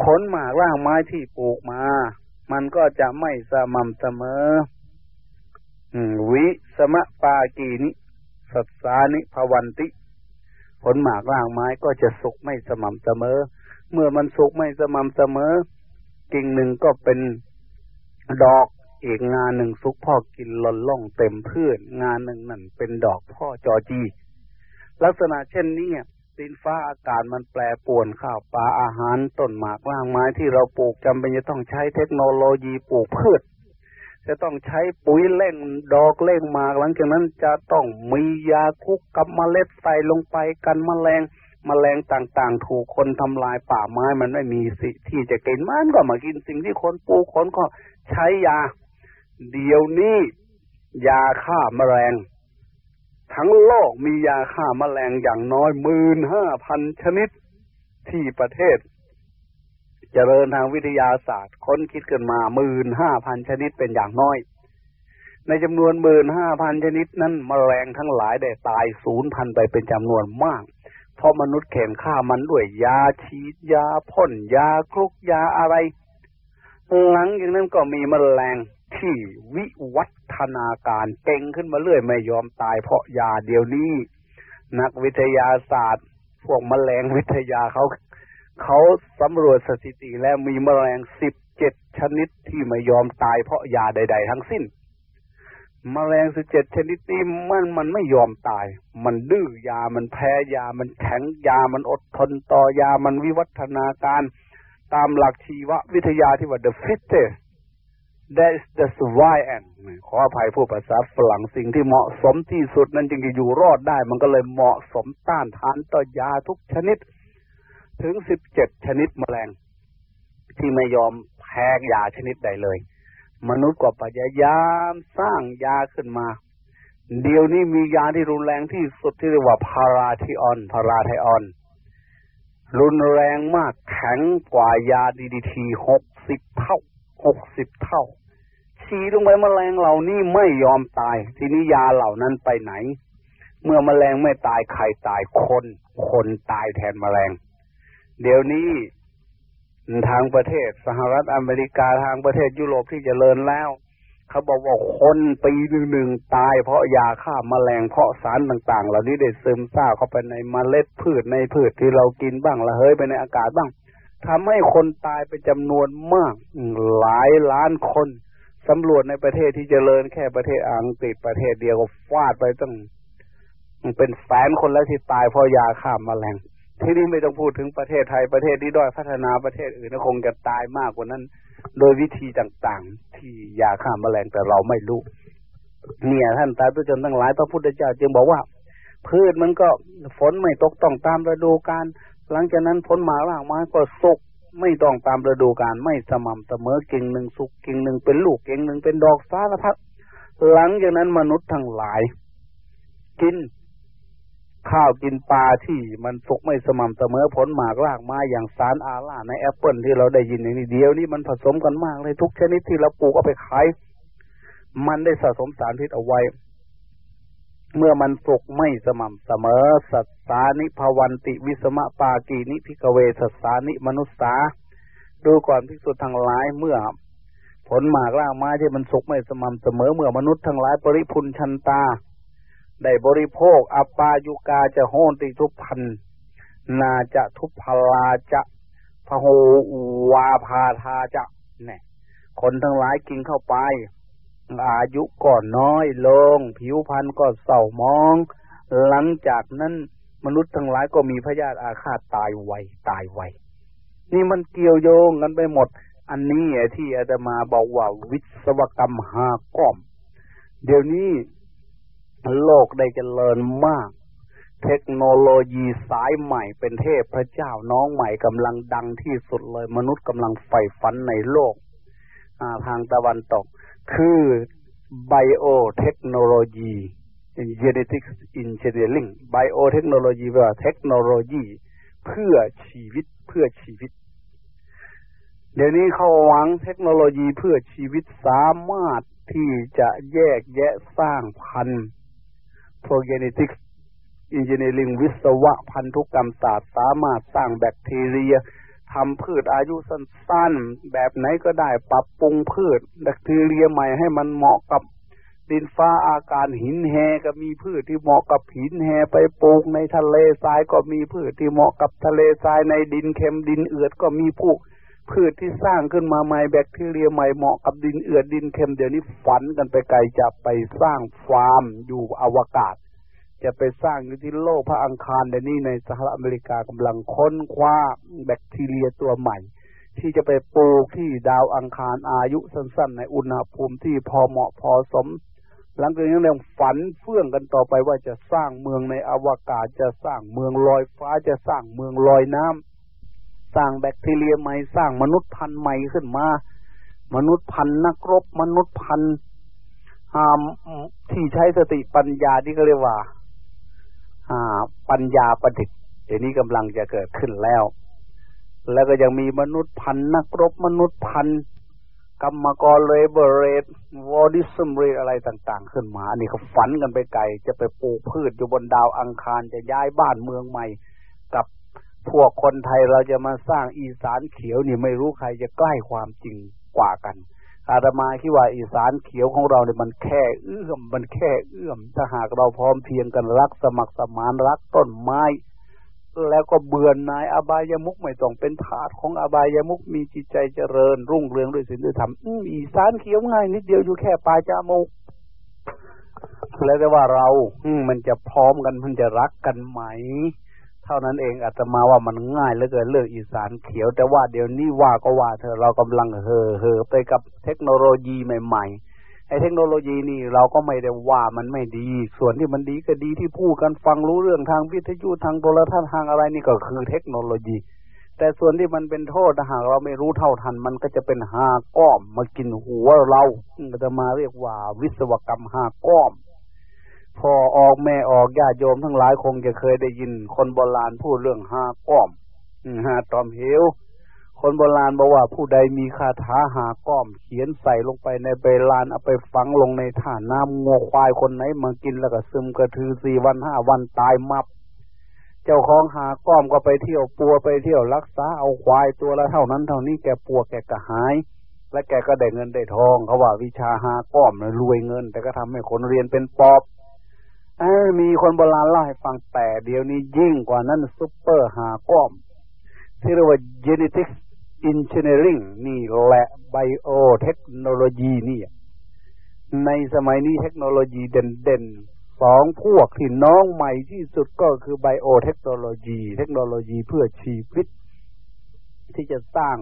ผลหมากร่างไม้ที่ปลูกมา มันก็จะไม่สม่ำเสมอวิสมะปากีนิ สัสสานิภวันติ ผลหมากร่างไม้ก็จะสุกไม่สม่ำเสมอ เมื่อมันสุกไม่สม่ำเสมอ กิ่งหนึ่งก็เป็นดอกอีกงานหนึ่งซุกพ่อกินหล่นล่องเต็มพืชงานหนึ่งนั่นเป็นดอกพ่อจอจี ลักษณะเช่นนี้ดินฟ้าอากาศมันแปรปรวนข้าวปลาอาหารต้นหมากร่างไม้ที่เราปลูกจำเป็นจะต้องใช้เทคโนโลยีปลูกพืช จะต้องใช้ปุ๋ยเล่งดอกเล่งหมากหลังจากนั้นจะต้องมียาคุกกับมเมล็ดใส่ลงไปกันมแมลงมแมลงต่างๆ ถูกคนทำลายป่าไม้มันไม่มีสิที่จะกินมันก็มากินสิ่งที่คนปลูกคนก็ใช้ยา เดี๋ยวนี้ยาฆ่ามาแมลง ทั้งโลกมียาฆ่ามาแมลงอย่างน้อยหมื่นห้าพันชนิดที่ประเทศ เจริญทางวิทยาศาสตร์ ค้นคิดกันมาหมื่นห้าพันชนิดเป็นอย่างน้อย ในจำนวนหมื่นห้าพันชนิดนั้นมแมลงทั้งหลายได้ตายศูนย์พันไปเป็นจำนวนมาก เพราะมนุษย์เข็นฆ่ามันด้วยยาฉีดยาพ่นยาคลุกยาอะไร หลังจากนั้นก็มีมแมลงที่วิวัฒนาการเก่งขึ้นมาเรื่อยไม่ยอมตายเพราะยาเดียวนี้ นักวิทยาศาสตร์ พวกมแมลงวิทยาเขา เขาสำรวจสถิติแล้วมีมแมลงสิบเจ็ดชนิดที่ไม่ยอมตายเพราะยาใด ๆ ทั้งสิ้นมแมลงสิบเจ็ดชนิดนี้มันมันไม่ยอมตาย มันดื้อยา มันแพ้ยา มันแข็งยา มันอดทนต่อยา มันวิวัฒนาการ ตามหลักชีววิทยาที่ว่า the fittest that is the why and ขออภัยผู้ภาษาฝรั่งสิ่งที่เหมาะสมที่สุดนั้นจึงจะอยู่รอดได้ มันก็เลยเหมาะสมต้านทานต่อยาทุกชนิด ถึงสิบเจ็ดชนิดมแมลง ที่ไม่ยอมแพ้ยาชนิดใดเลย มนุษย์ก็พยายามสร้างยาขึ้นมา เดี๋ยวนี้มียาที่รุนแรงที่สุดที่เรียกว่าพาราทิออนพาราไทออน รุนแรงมากแข็งกว่ายาดีดีทีหกสิบเท่าหกสิบเท่าฉีดลงไปมแมลงเหล่านี้ไม่ยอมตาย ทีนี้ยาเหล่านั้นไปไหน เมื่อมแมลงไม่ตายใครตายคน คนตายแทนมแมลง เดี๋ยวนี้ทางประเทศสหรัฐอเมริกาทางประเทศยุโรปที่จเจริญแล้ว เขาบอกว่าคนปีหนึ่งหนึ่งตายเพราะยาฆ่ามาแมลงเพราะสารต่างๆ เหล่านี้ได้ซึมซาบเข้าไปในมเมล็ดพืชในพืชที่เรากินบ้างละเฮ้ยไปในอากาศบ้างทำให้คนตายเป็นจำนวนมากหลายล้านคนสำรวจในประเทศที่จเจริญแค่ประเทศอังกฤษประเทศเดียวก็ฟาดไปตั้งเป็นแสนคนแล้วที่ตายเพราะยาฆ่ามาแมลง ที่นี่ไม่ต้องพูดถึงประเทศไทยประเทศที่ด้อยพัฒนาประเทศอื่นคงจะตายมากกว่านั้น โดยวิธีต่างๆ ที่ยาฆ่ามาแมลงแต่เราไม่รู้เนี่ยท่านตาตุชนทั้งหลายพระพุทธเจ้าจึงบอกว่า พืชมันก็ฝนไม่ตกต้องตามฤดูกาลหลังจากนั้นผลหมากรากไม้ก็สุกไม่ต้องตามฤดูกาลไม่สม่ำเสมอกิ่งหนึ่งสุกกิ่งหนึ่งเป็นลูกกิ่งหนึ่งเป็นดอกสารพัดหลังจากนั้นมนุษย์ทั้งหลาย กิน ข้าวกินปลาที่มันสุกไม่สม่ำเสมอผลหมากรากไม้อย่างสารอาล่าในแอปเปิลที่เราได้ยินอย่างนี้เดียวนี้มันผสมกันมากเลยทุกชนิดที่เราปลูกเอาไปขายมันได้สะสมสารพิษเอาไว้ เมื่อมันสุกไม่สม่ำเสมอ สัสสานิภวันติวิสมะปากีนิ ภิกขเวสัสสานิมนุสสาดูก่อนภิกษุทั้งหลายเมื่อ ผลหมากรากไม้ที่มันสุกไม่สม่ำเสมอ เมื่อมนุษย์ทั้งหลายปริภุญชันตา ได้บริโภค อัปปายุกาจะโหนติทุพพัณณาจะทุพพลาจะ พะโหวาพาทาจะเนี่ยคนทั้งหลายกินเข้าไป อายุก็น้อยลง ผิวพรรณก็เศร้ามอง หลังจากนั้นมนุษย์ทั้งหลายก็มีพยาธิอาฆาตตายไวตายไวนี่มันเกี่ยวโยงกันไปหมด อันนี้ที่อาตมาบอกว่าวิศวกรรมหาก้อม เดี๋ยวนี้ โลกได้เจริญมาก เทคโนโลยีสายใหม่เป็นเทพพระเจ้าน้องใหม่กำลังดังที่สุดเลย มนุษย์กำลังใฝ่ฝันในโลกทางตะวันตก คือไบโอเทคโนโลยี genetics engineering ไบโอเทคโนโลยีว่าเทคโนโลยี เพื่อชีวิตเพื่อชีวิต เดี๋ยวนี้เขาหวังเทคโนโลยีเพื่อชีวิตสามารถที่จะแยกแยะสร้างพันธุ์ genetics engineering วิศวะพันธุกรรมศาสตร์สามารถสร้างแบคทีเรียทำพืชอายุสั้นๆ แบบไหนก็ได้ปรับปรุงพืช แบคทีเรียใหม่ให้มันเหมาะกับดินฟ้าอาการหินแหก็มีพืชที่เหมาะกับหินแหไปปลูกในทะเลทรายก็มีพืชที่เหมาะกับทะเลทรายในดินเค็มดินเอือดก็มีผูก พืชที่สร้างขึ้นมาใหม่แบคทีเรียใหม่เหมาะกับดินเอือดดินเค็มเดี๋ยวนี้ฝันกันไปไกลจะไปสร้างฟาร์มอยู่อวกาศ จะไปสร้างอยู่ที่โลกพระอังคารเดี๋ยวนี้ในสหรัฐอเมริกากำลังค้นคว้าแบคทีเรียตัวใหม่ ที่จะไปปลูกที่ดาวอังคารอายุสั้นๆ ในอุณหภูมิที่พอเหมาะพอสม หลังจากนี้เรื่องฝันเฟื่องกันต่อไปว่าจะสร้างเมืองในอวกาศจะสร้างเมืองลอยฟ้าจะสร้างเมืองลอยน้ำ สร้างแบคทีเรียใหม่สร้างมนุษย์พันธุ์ใหม่ขึ้นมา มนุษย์พันธุ์นักรบ มนุษย์พันธุ์ที่ใช้สติปัญญาที่เขาเรียกว่าปัญญาประดิษฐ์เดี๋ยวนี้กำลังจะเกิดขึ้นแล้ว แล้วก็ยังมีมนุษย์พันธุ์นักรบ มนุษย์พันธุ์กรรมกรเลเบเรตวอดิสมเรตอะไรต่าง ๆ ขึ้นมา อันนี้เขาฝันกันไปไกล จะไปปลูกพืชอยู่บนดาวอังคารจะย้ายบ้านเมืองใหม่ กับ พวกคนไทยเราจะมาสร้างอีสานเขียวนี่ไม่รู้ใครจะใกล้ความจริงกว่ากัน อาตมาคิดว่าอีสานเขียวของเราเนี่ยมันแค่เอื้อมมันแค่เอื้อมถ้าหากเราพร้อมเพียงกันรักสมัครสมานรักต้นไม้ แล้วก็เบื่อนายอบายมุกไม่ต้องเป็นทาสของอบายมุกมีจิตใจเจริญ รุ่งเรืองด้วยศีลด้วยธรรมอีสานเขียวง่ายนิดเดียวอยู่แค่ปลายจมูกแล้วแต่ว่าเรา อืมันจะพร้อมกันมันจะรักกันไหม เท่านั้นเองอาตมาว่ามันง่ายเหลือเกินเลือกอีสานเขียว แต่ว่าเดี๋ยวนี้ว่าก็ว่าเธอเรากำลังเห่อเห่อไปกับเทคโนโลยีใหม่ๆไอ้เทคโนโลยีนี่เราก็ไม่ได้ว่ามันไม่ดี ส่วนที่มันดีก็ดีที่พูดกันฟังรู้เรื่องทางวิทยุทางโทรทัศน์ทางอะไรนี่ก็คือเทคโนโลยี แต่ส่วนที่มันเป็นโทษถ้าหากเราไม่รู้เท่าทัน มันก็จะเป็นหาก้อมมากินหัวเราจะมาเรียกว่าวิศวกรรมหาก้อม พอออกแม่ออกญาติโยมทั้งหลายคงจะเคยได้ยิน คนโบราณพูดเรื่องหาก้อมหาตอมเหวคนโบราณบอกว่าผู้ใดมีคาถาหาก้อม เขียนใส่ลงไปในเบลานเอาไปฝังลงในท่าน้ำงัวควายคนไหนมากินแล้วก็ซึมกระทือสี่วันห้าวันตายมับ เจ้าของหาก้อมก็ไปเที่ยวปัวไปเที่ยวรักษาเอาควายตัวละเท่านั้นเท่านี้แกปัวแกก็หาย และแกก็ได้เงินได้ทองเขาว่าวิชาหาก้อมรวยเงิน แต่ก็ทำให้คนเรียนเป็นปอบ อมีคนโบราณเล่าให้ฟังแต่เดี๋ยวนี้ยิ่งกว่านั้นซุปเปอร์หาก้อม ที่เรียกว่า genetics engineering นี่แหละไบโอเทคโนโลยีนี่ในสมัยนี้เทคโนโลยีเด่นๆสองพวกที่น้องใหม่ที่สุดก็คือไบโอเทคโนโลยี เทคโนโลยีเพื่อชีวิต ที่จะสร้าง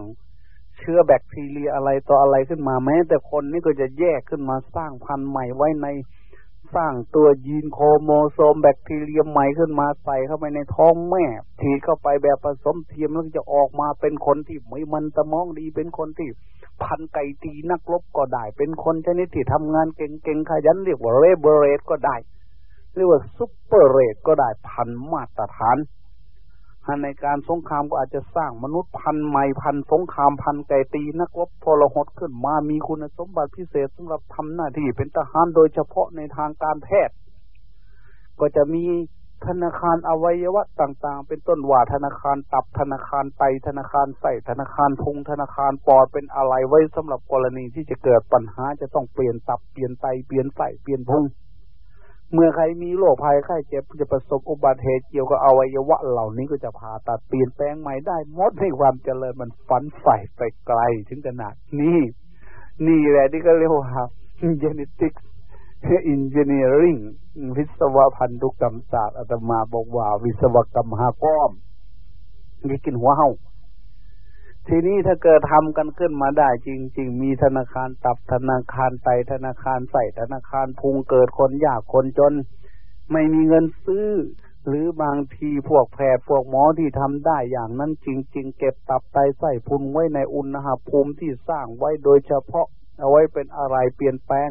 เชื้อแบคทีเรียอะไรต่ออะไรขึ้นมาแม้ แต่คนนี่ก็จะแยกขึ้นมาสร้างพันธุ์ใหม่ไว้ใน สร้างตัวยีนโครโมโซมแบคทีเรียใหม่ขึ้นมาใส่เข้าไปในท้องแม่ฉีดเข้าไปแบบผสมเทียมแล้วจะออกมาเป็นคนที่ไม่มันสมองดีเป็นคนที่พันไก่ตีนักลบก็ได้ เป็นคนชนิดที่ทำงานเก่งๆขยันเรียกว่าเรเบเรตก็ได้ เรียกว่าซุปเปอร์เรตก็ได้พันมาตรฐาน ในการสงครามก็อาจจะสร้างมนุษย์พันใหม่พันสงครามพันไก่ตีนักรบพลหดขึ้นมามีคุณสมบัติพิเศษสำหรับทำหน้าที่เป็นทหารโดยเฉพาะในทางการแพทย์ ก็จะมีธนาคารอวัยวะต่าง ๆ เป็นต้นว่าธนาคารตับธนาคารไตธนาคารไส้ธนาคารพุงธนาคารปอดเป็นอะไรไว้สำหรับกรณีที่จะเกิดปัญหาจะต้องเปลี่ยนตับเปลี่ยนไตเปลี่ยนไส้เปลี่ยนพุง เมื่อใครมีโรคภัยไข้เจ็บจะประสบอุบัติเหตุเกี่ยวกับอวัยวะเหล่านี้ก็จะผ่าตัดเปลี่ยนแปลงใหม่ได้หมดในความเจริญมันฝันใฝ่ไปไกลถึงขนาดนี้ นี่แหละที่ก็เรียกว่า genetics engineering วิศวพันธุกรรมศาสตร์อาตมาบอกว่า วิศวกรรมหาก้อมนี่กินหัวเฮา ทีนี้ถ้าเกิดทำกันขึ้นมาได้ จริง ๆ มีธนาคารตับธนาคารไตธนาคารใส่ธนาคารพุงเกิดคนยากคนจน ไม่มีเงินซื้อ หรือบางทีพวกแพทย์พวกหมอที่ทำได้อย่างนั้นจริง ๆ เก็บตับไตใส่พุงไว้ในอุณหภูมิที่สร้างไว้โดยเฉพาะ เอาไว้เป็นอะไรเปลี่ยนแปลง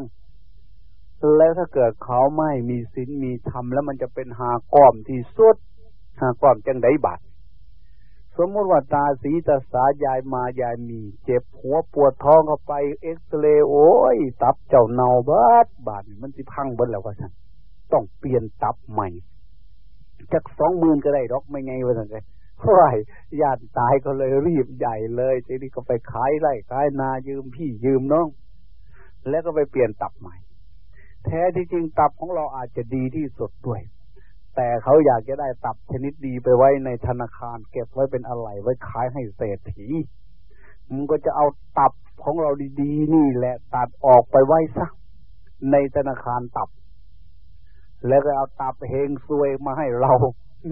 แล้วถ้าเกิดเขาไม่มีศีลมีธรรมแล้วมันจะเป็นหากอมที่สุดหากอมจังไดบัด สมมติว่าตาสีตาสายายมายายมี เจ็บหัวปวดท้องเข้าไปเอ็กซเรย์โอ้ย ตับเจ้าเนาบาดบาดมันสิพังเบิดแล้วว่าฉันต้องเปลี่ยนตับใหม่จากสองหมื่นก็ได้ดอกไม่ไงวะสันเลยไรญาติตายก็เลยรีบใหญ่เลยทีนี้ก็ไปขายไร่ขายนายืมพี่ยืมน้อง แล้วก็ไปเปลี่ยนตับใหม่ แท้ที่จริงตับของเราอาจจะดีที่สุดด้วย แต่เขาอยากจะได้ตับชนิดดีไปไว้ในธนาคาร เก็บไว้เป็นอะไรไว้ขายให้เศรษฐีมันก็จะเอาตับของเราดีๆ นี่แหละตัดออกไปไว้ซะในธนาคารตับ แล้วก็เอาตับเฮงซวยมาให้เรา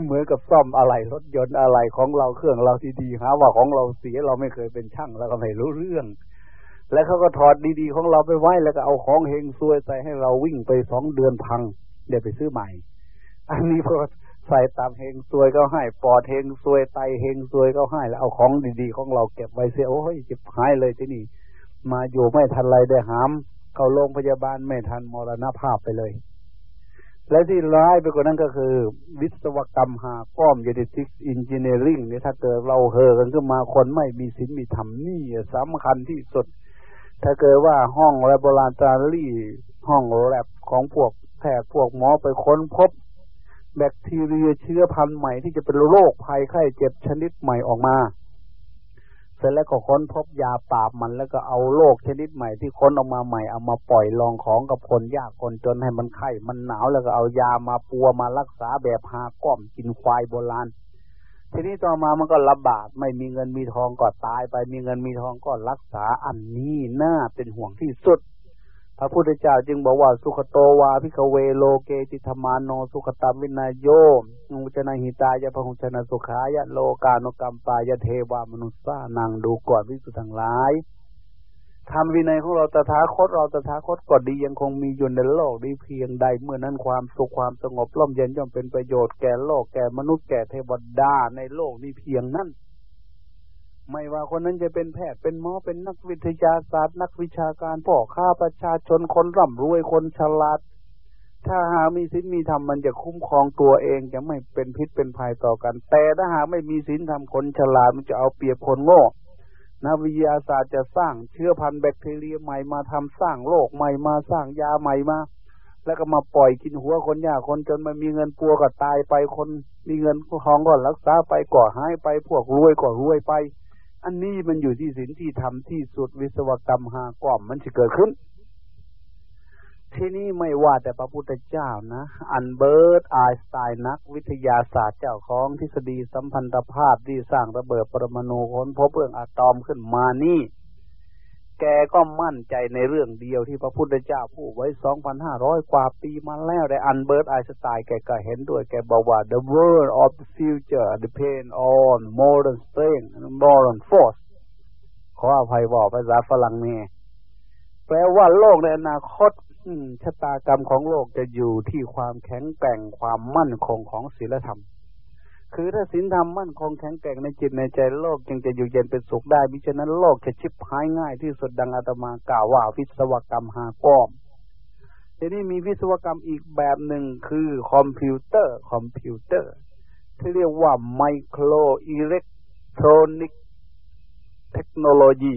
เหมือนกับซ่อมอะไรรถยนต์อะไรของเราเครื่องเราดีๆหาว่าของเราเสียเราไม่เคยเป็นช่างแล้วก็ไม่รู้เรื่อง แล้วเขาก็ถอดดีๆของเราไปไว้แล้วก็เอาของเฮงซวยใส่ให้เราวิ่งไปสองเดือนพังเดี๋ยวไปซื้อใหม่ อันนี้พอใส่ตามเฮงซวยก็ให้ ปอดเฮงซวยไตเฮงซวยก็ให้ แล้วเอาของดีๆของเราเก็บไว้เสียโอ้ยจะหายเลยที่นี่ มาอยู่ไม่ทันไรได้หาม เข้าโรงพยาบาลไม่ทันมรณภาพไปเลย และที่ร้ายไปกว่านั้นก็คือ วิศวกรรมหาก้อม genetic engineering นี่ถ้าเกิดเราเห่อกันขึ้นมาคนไม่มีศีลมีธรรมนี่สำคัญที่สุด ถ้าเกิดว่าห้อง laboratory ห้องแล็บของพวกแพทย์พวกหมอไปค้นพบ แบคทีเรียเชื้อพันธุ์ใหม่ที่จะเป็นโรคภัยไข้เจ็บชนิดใหม่ออกมา เสร็จแล้วก็ค้นพบยาปราบมันแล้วก็เอาโรคชนิดใหม่ที่ค้นออกมาใหม่เอามาปล่อยลองของกับคนยากคนจนให้มันไข้มันหนาวแล้วก็เอายามาปัวมารักษาแบบหาก้อมกินควายโบราณทีนี้ต่อมามันก็ระบาดไม่มีเงินมีทองก็ตายไปมีเงินมีทองก็รักษาอันนี้น่าเป็นห่วงที่สุด พระพุทธเจ้าจึงบอกว่าสุขโตวาพิกเวโลเกติธรรมานุสุขตามวินายโยมุจนาหิตายะพหุชนะสุขายะโลกานุกรรมปายะเทวามนุษย์านังดูก่อนวิสุทธังหลายทำวินัยของเราตถาคตเราตถาคตก็ดียังคงมีอยู่ในโลกนี้เพียงใดเมื่อนั้นความสุขความสงบร่มเย็นย่อมเป็นประโยชน์แก่โลกแก่มนุษย์แก่เทวดาในโลกนี้เพียงนั้น ไม่ว่าคนนั้นจะเป็นแพทย์เป็นหมอเป็นนักวิทยาศาสตร์ นักวิชาการพ่อค้าประชาชนคนร่ำรวยคนฉลาด ถ้าหามีศีลมีธรรมมันจะคุ้มครองตัวเองจะไม่เป็นพิษเป็นภัยต่อกัน แต่ถ้าหาไม่มีศีลธรรมคนฉลาดมันจะเอาเปรียบคนโง่นักวิทยาศาสตร์จะสร้างเชื้อพันธุ์แบคทีเรียใหม่มาทำสร้างโรคใหม่มาสร้างยาใหม่มาแล้วก็มาปล่อยกินหัวคนยากคนจนมันมีเงินปัวก็ตายไปคน มีเงินทองก็รักษาไปก่อหายไปพวกรวยก็รวยไป อันนี้มันอยู่ที่ศีลที่ทำที่สุดวิศวกรรมหากล่อมมันจะเกิดขึ้น ที่นี่ไม่ว่าแต่พระพุทธเจ้านะ อัลเบิร์ตไอน์สไตน์นัก วิทยาศาสตร์เจ้าของทฤษฎีสัมพันธภาพที่สร้างระเบิดปรมาณูค้นพบเรื่องอะตอมขึ้นมานี่ แกก็มั่นใจในเรื่องเดียวที่พระพุทธเจ้าพูดไว้สองพันห้าร้อยกว่าปีมาแล้วแต่อัลเบิร์ตไอน์สไตน์แกก็เห็นด้วยแกบอกว่า the world of the future depend on modern strength and modern force ขออภัยบอกภาษาฝรั่งนี่แปลว่าโลกในอนาคตชะตากรรมของโลกจะอยู่ที่ความแข็งแกร่งความมั่นคงของศีลธรรม คือถ้าศีลธรรมมั่นคงแข็งแกร่งในจิตในใจโลกจึงจะอยู่เย็นเป็นสุขได้มิฉะนั้นโลกจะชิบหายง่ายที่สุดดังอาตมากล่าวว่าวิศวกรรมหาก้อมทีนี้มีวิศวกรรมอีกแบบหนึ่งคือคอมพิวเตอร์คอมพิวเตอร์ ที่เรียกว่าไมโครอิเล็กทรอนิกเทคโนโลยี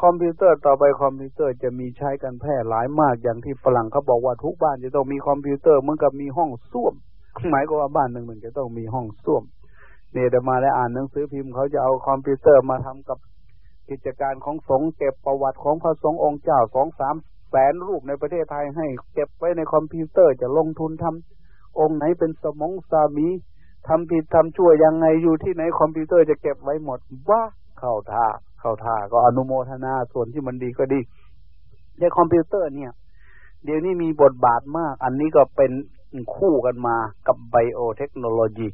คอมพิวเตอร์ต่อไปคอมพิวเตอร์จะมีใช้กันแพร่หลายมากอย่างที่ฝรั่งเขาบอกว่าทุกบ้านจะต้องมีคอมพิวเตอร์เหมือนกับมีห้องส้วม หมายก็ว่าบ้านหนึ่งมันจะต้องมีห้องส้วมเนี่ยอาตมาได้อ่านหนังสือพิมพ์เขาจะเอาคอมพิวเตอร์มาทำกับกิจการของสงฆ์เก็บประวัติของพระสงฆ์องค์เจ้าสองสามแสนรูปในประเทศไทยให้เก็บไว้ในคอมพิวเตอร์จะลงทุนทำองค์ไหนเป็นสมองสามีทำผิดทำชั่วยังไงอยู่ที่ไหนคอมพิวเตอร์จะเก็บไว้หมดว่าเข้าท่าเข้าท่าก็อนุโมทนาส่วนที่มันดีก็ดีในคอมพิวเตอร์เนี่ย เดี๋ยวนี้มีบทบาทมาก อันนี้ก็เป็น คู่กันมากับ biotechnology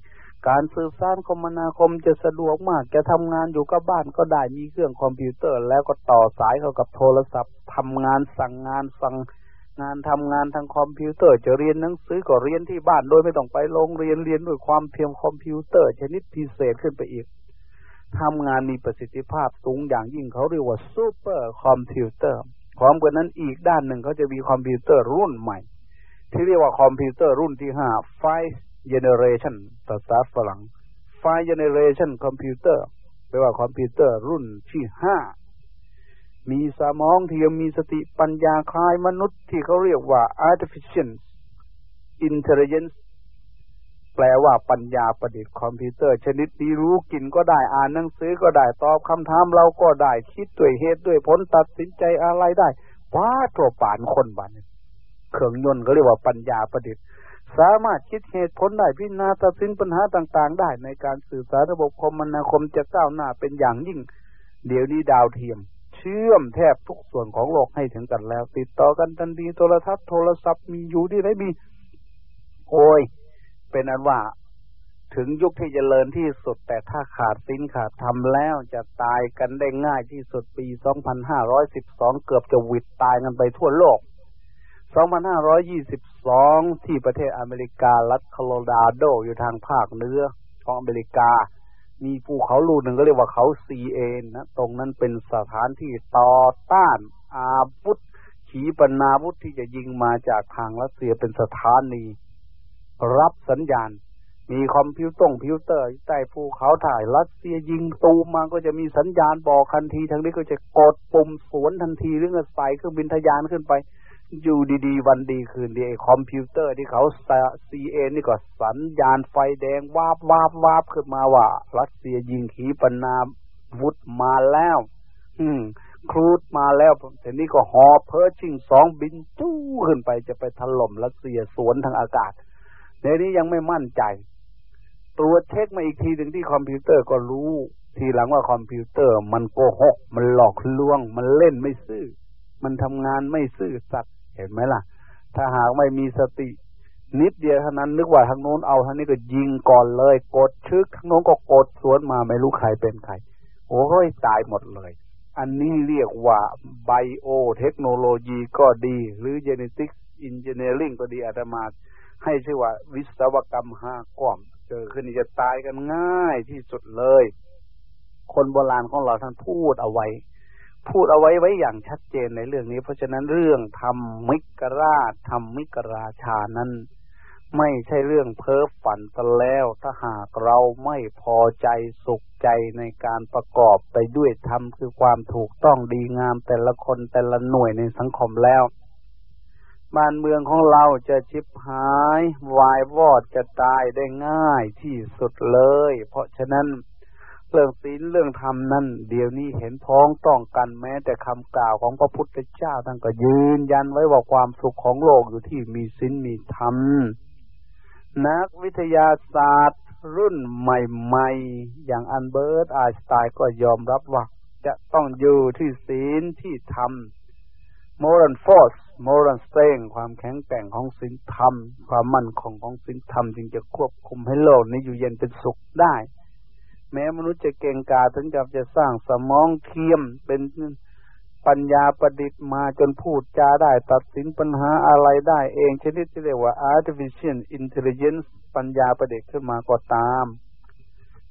การสื่อสารคมนาคมจะสะดวกมาก จะทำงานอยู่กับบ้านก็ได้มีเครื่องคอมพิวเตอร์ แล้วก็ต่อสายเข้ากับโทรศัพท์ทำงานสั่งงานสั่งงานทำงานทางคอมพิวเตอร์ จะเรียนหนังสือก็เรียนที่บ้านโดยไม่ต้องไปโรงเรียนเรียนด้วยความเพียงคอมพิวเตอร์ ชนิดพิเศษขึ้นไปอีกทำงานมีประสิทธิภาพสูงอย่างยิ่งเขาเรียกว่าซูเปอร์คอมพิวเตอร์พร้อมกันนั้นอีกด้านหนึ่งเขาจะมีคอมพิวเตอร์รุ่นใหม่ ที่เรียกว่าคอมพิวเตอร์รุ่นที่ห้า five generation ภาษาฝรั่ง five generation คอมพิวเตอร์แปลว่าคอมพิวเตอร์รุ่นที่ห้า มีสมองที่มีสติปัญญาคล้ายมนุษย์ที่เขาเรียกว่า artificial intelligence แปลว่าปัญญาประดิษฐ์คอมพิวเตอร์ ชนิดนี้รู้กินก็ได้อ่านหนังสือก็ได้ตอบคำถามเราก็ได้คิดด้วยเหตุด้วยผลตัดสินใจอะไรได้ว้าตัวป่านคนบ้าน เครื่องยนต์ก็เรียกว่าปัญญาประดิษฐ์ สามารถคิดเหตุผลได้พิจารณาตัดสินปัญหาต่างๆ ได้ในการสื่อสารระบบคมนาคมจะก้าวหน้าเป็นอย่างยิ่ง เดี๋ยวนี้ดาวเทียม เชื่อมแทบทุกส่วนของโลกให้ถึงกันแล้ว ติดต่อกันทันทีโทรทัศน์โทรศัพท์มีอยู่ที่ไหนมีโอ้ย เป็นอันว่าถึงยุคที่จเจริญที่สุด แต่ถ้าขาดสินขาดทำแล้วจะตายกันได้ง่ายที่สุดปี 2512 เกือบจะวิดตายกันไปทั่วโลก 2522 ที่ประเทศอเมริการัฐโคโลราโดอยู่ทางภาคเหนือของอเมริกา มีภูเขาลูกหนึ่งก็เรียกว่าเขา Cheyenne นะ ตรงนั้นเป็นสถานที่ต่อต้านอาวุธขีปนาวุธที่จะยิงมาจากทางรัสเซียเป็นสถานี รับสัญญาณ มีคอมพิวต้งพิวเตอร์ใต้ภูเขาถ้ารัสเซียยิงตูมมาก็จะมีสัญญาณบอกทันทีทางนี้ก็จะกดปุ่มสวนทันทีเรื่องใส่เครื่องบินทะยานขึ้นไป อยู่ดีๆ วันดีคืนดีไอคอมพิวเตอร์ที่เขาCheyenne นี่ก็สัญญาณไฟแดงวาบวาบวาบขึ้นมาว่า รัสเซียยิงขีปนาวุธมาแล้ว อืมครูดมาแล้วแต่นี้ก็หอ Pershing สองบินจู้ขึ้นไปจะไปถล่มรัสเซียสวนทางอากาศในนี้ยังไม่มั่นใจตรวจเช็คมาอีกทีหนึ่งที่คอมพิวเตอร์ก็รู้ ทีหลังว่าคอมพิวเตอร์ มันโกหก มันหลอกลวง มันเล่นไม่ซื่อ มันทำงานไม่ซื่อสัตย์ เห็นไหมล่ะ ถ้าหากไม่มีสติ นิดเดียวเท่านั้น นึกว่าทางโน้นเอาทางนี้ก็ยิงก่อนเลย กดชึกทางโน้นก็กดสวนมาไม่รู้ใครเป็นใคร โอ้ยตายหมดเลย อันนี้เรียกว่าไบโอเทคโนโลยีก็ดี หรือเจเนติกอินเจเนียริงก็ดีอาตมาให้ชื่อว่าวิศวกรรมห้าก้อมเจอขึ้นจะตายกันง่ายที่สุดเลย คนโบราณของเราท่านพูดเอาไว้ พูดเอาไว้ไว้อย่างชัดเจนในเรื่องนี้ เพราะฉะนั้นเรื่องทำมิกราชทำมิกราชานั้น ไม่ใช่เรื่องเพ้อฝันซะแล้ว ถ้าหากเราไม่พอใจสุขใจในการประกอบไปด้วยธรรมคือความถูกต้องดีงามแต่ละคนแต่ละหน่วยในสังคมแล้ว บ้านเมืองของเราจะชิบหายวายวอดจะตายได้ง่ายที่สุดเลย เพราะฉะนั้น เรื่องศีลเรื่องธรรมนั่นเดี๋ยวนี้เห็นพ้องต้องกันแม้แต่คำกล่าวของพระพุทธเจ้าท่านก็ยืนยันไว้ว่าความสุขของโลกอยู่ที่มีศีลมีธรรม นักวิทยาศาสตร์ รุ่นใหม่ๆ อย่างอันเบิร์ตไอน์สไตน์ก็ยอมรับว่า จะต้องอยู่ที่ศีลที่ธรรม moral force moral strength ความแข็งแกร่งของศีลธรรม ความมั่นคงของศีลธรรมจึงจะควบคุมให้โลกนี้อยู่เย็นเป็นสุขได้ แม้มนุษย์จะเก่งกาถึงกับจะสร้างสมองเทียมเป็นปัญญาประดิษฐ์มาจนพูดจาได้ ตัดสินปัญหาอะไรได้เองชนิดที่เรียกว่า artificial intelligence ปัญญาประดิษฐ์ขึ้นมาก็ตาม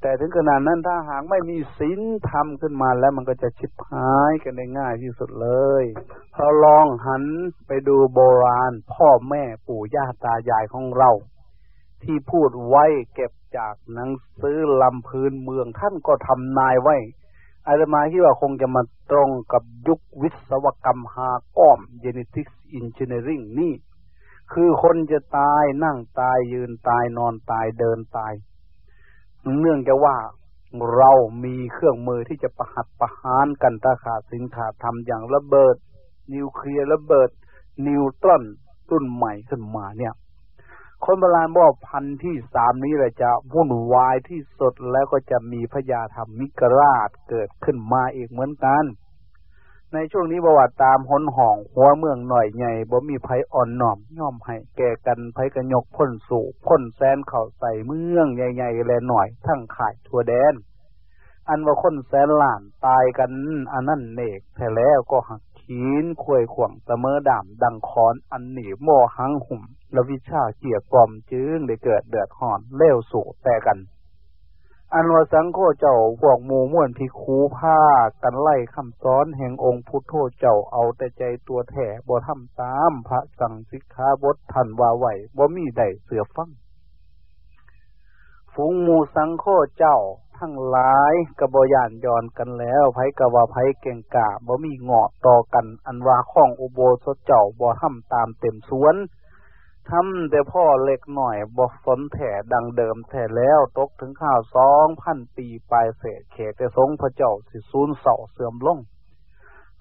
แต่ถึงขนาดนั้นถ้าหากไม่มีศีลธรรมขึ้นมาแล้วมันก็จะชิบหายกันได้ง่ายที่สุดเลยเราลองหันไปดูโบราณ พ่อแม่ปู่ย่าตายายของเรา ที่พูดไว้เก็บจากหนังสือลำพื้นเมืองท่านก็ทำนายไว้อาตมาคิดว่าคงจะมาตรงกับยุควิศวกรรมหาก้อม genetics engineering นี่ คือคนจะตายนั่งตายยืนตายนอนตายเดินตาย เนื่องจากว่าเรามีเครื่องมือที่จะประหัตประหารกันตาขาดสินขาดทำอย่างระเบิด นิวเคลียร์ระเบิด นิวตรอนรุ่นใหม่ขึ้นมาเนี่ย คนโบราณบอกพันที่สามนี้แหละจะวุ่นวายที่สุดแล้วก็จะมีพญาธรรมมิกราชเกิดขึ้นมาอีกเหมือนกัน ในช่วงนี้ประวัติตามหนห่องหัวเมืองหน่อยใหญ่บ่มีไผอ่อนน้อมย่อมให้แก่กันไผกระยกพ้นสู่พ้นแสนเข่าใส่เมืองใหญ่ๆแลหน่อย ทั้งขายทั่วแดนอันว่าคนแสนล้านตายกันอันนั่นเนกแท้แล้วก็หัก ขีนควยขวงเสมอดามดังคอนอันหนีโมหังหุ่มและวิชาเกี่ยกล่อมจึงได้เกิดเดือดหอนเลี้ยวสู่แต่กัน อันว่าสังโฆเจ้าพวกมูม่วนพิคูผ้ากันไล่คำซ้อนแห่งองค์พุทโธเจ้าเอาแต่ใจตัวแถ่บ่ทำตามพระสั่งสิกขาบททันว่าไหวบ่มีใดเสือฟังฝูงมูสังโฆเจ้า ทั้งหลายกระบอยานย้อนกันแล้วไผกะว่าไผเก่งกาบ่มีเงาะต่อกัน อันว่าข้องอุโบสถเจ้าบ่ทำตามเต็มสวนทำแต่พ่อเล็กหน่อยบ่สนแถ่ดังเดิมแถ่แล้วตกถึงข้าวสองพันปีปลายเศษเขตแต่สงพระเจ้าสิซูนเสาเสื่อมลง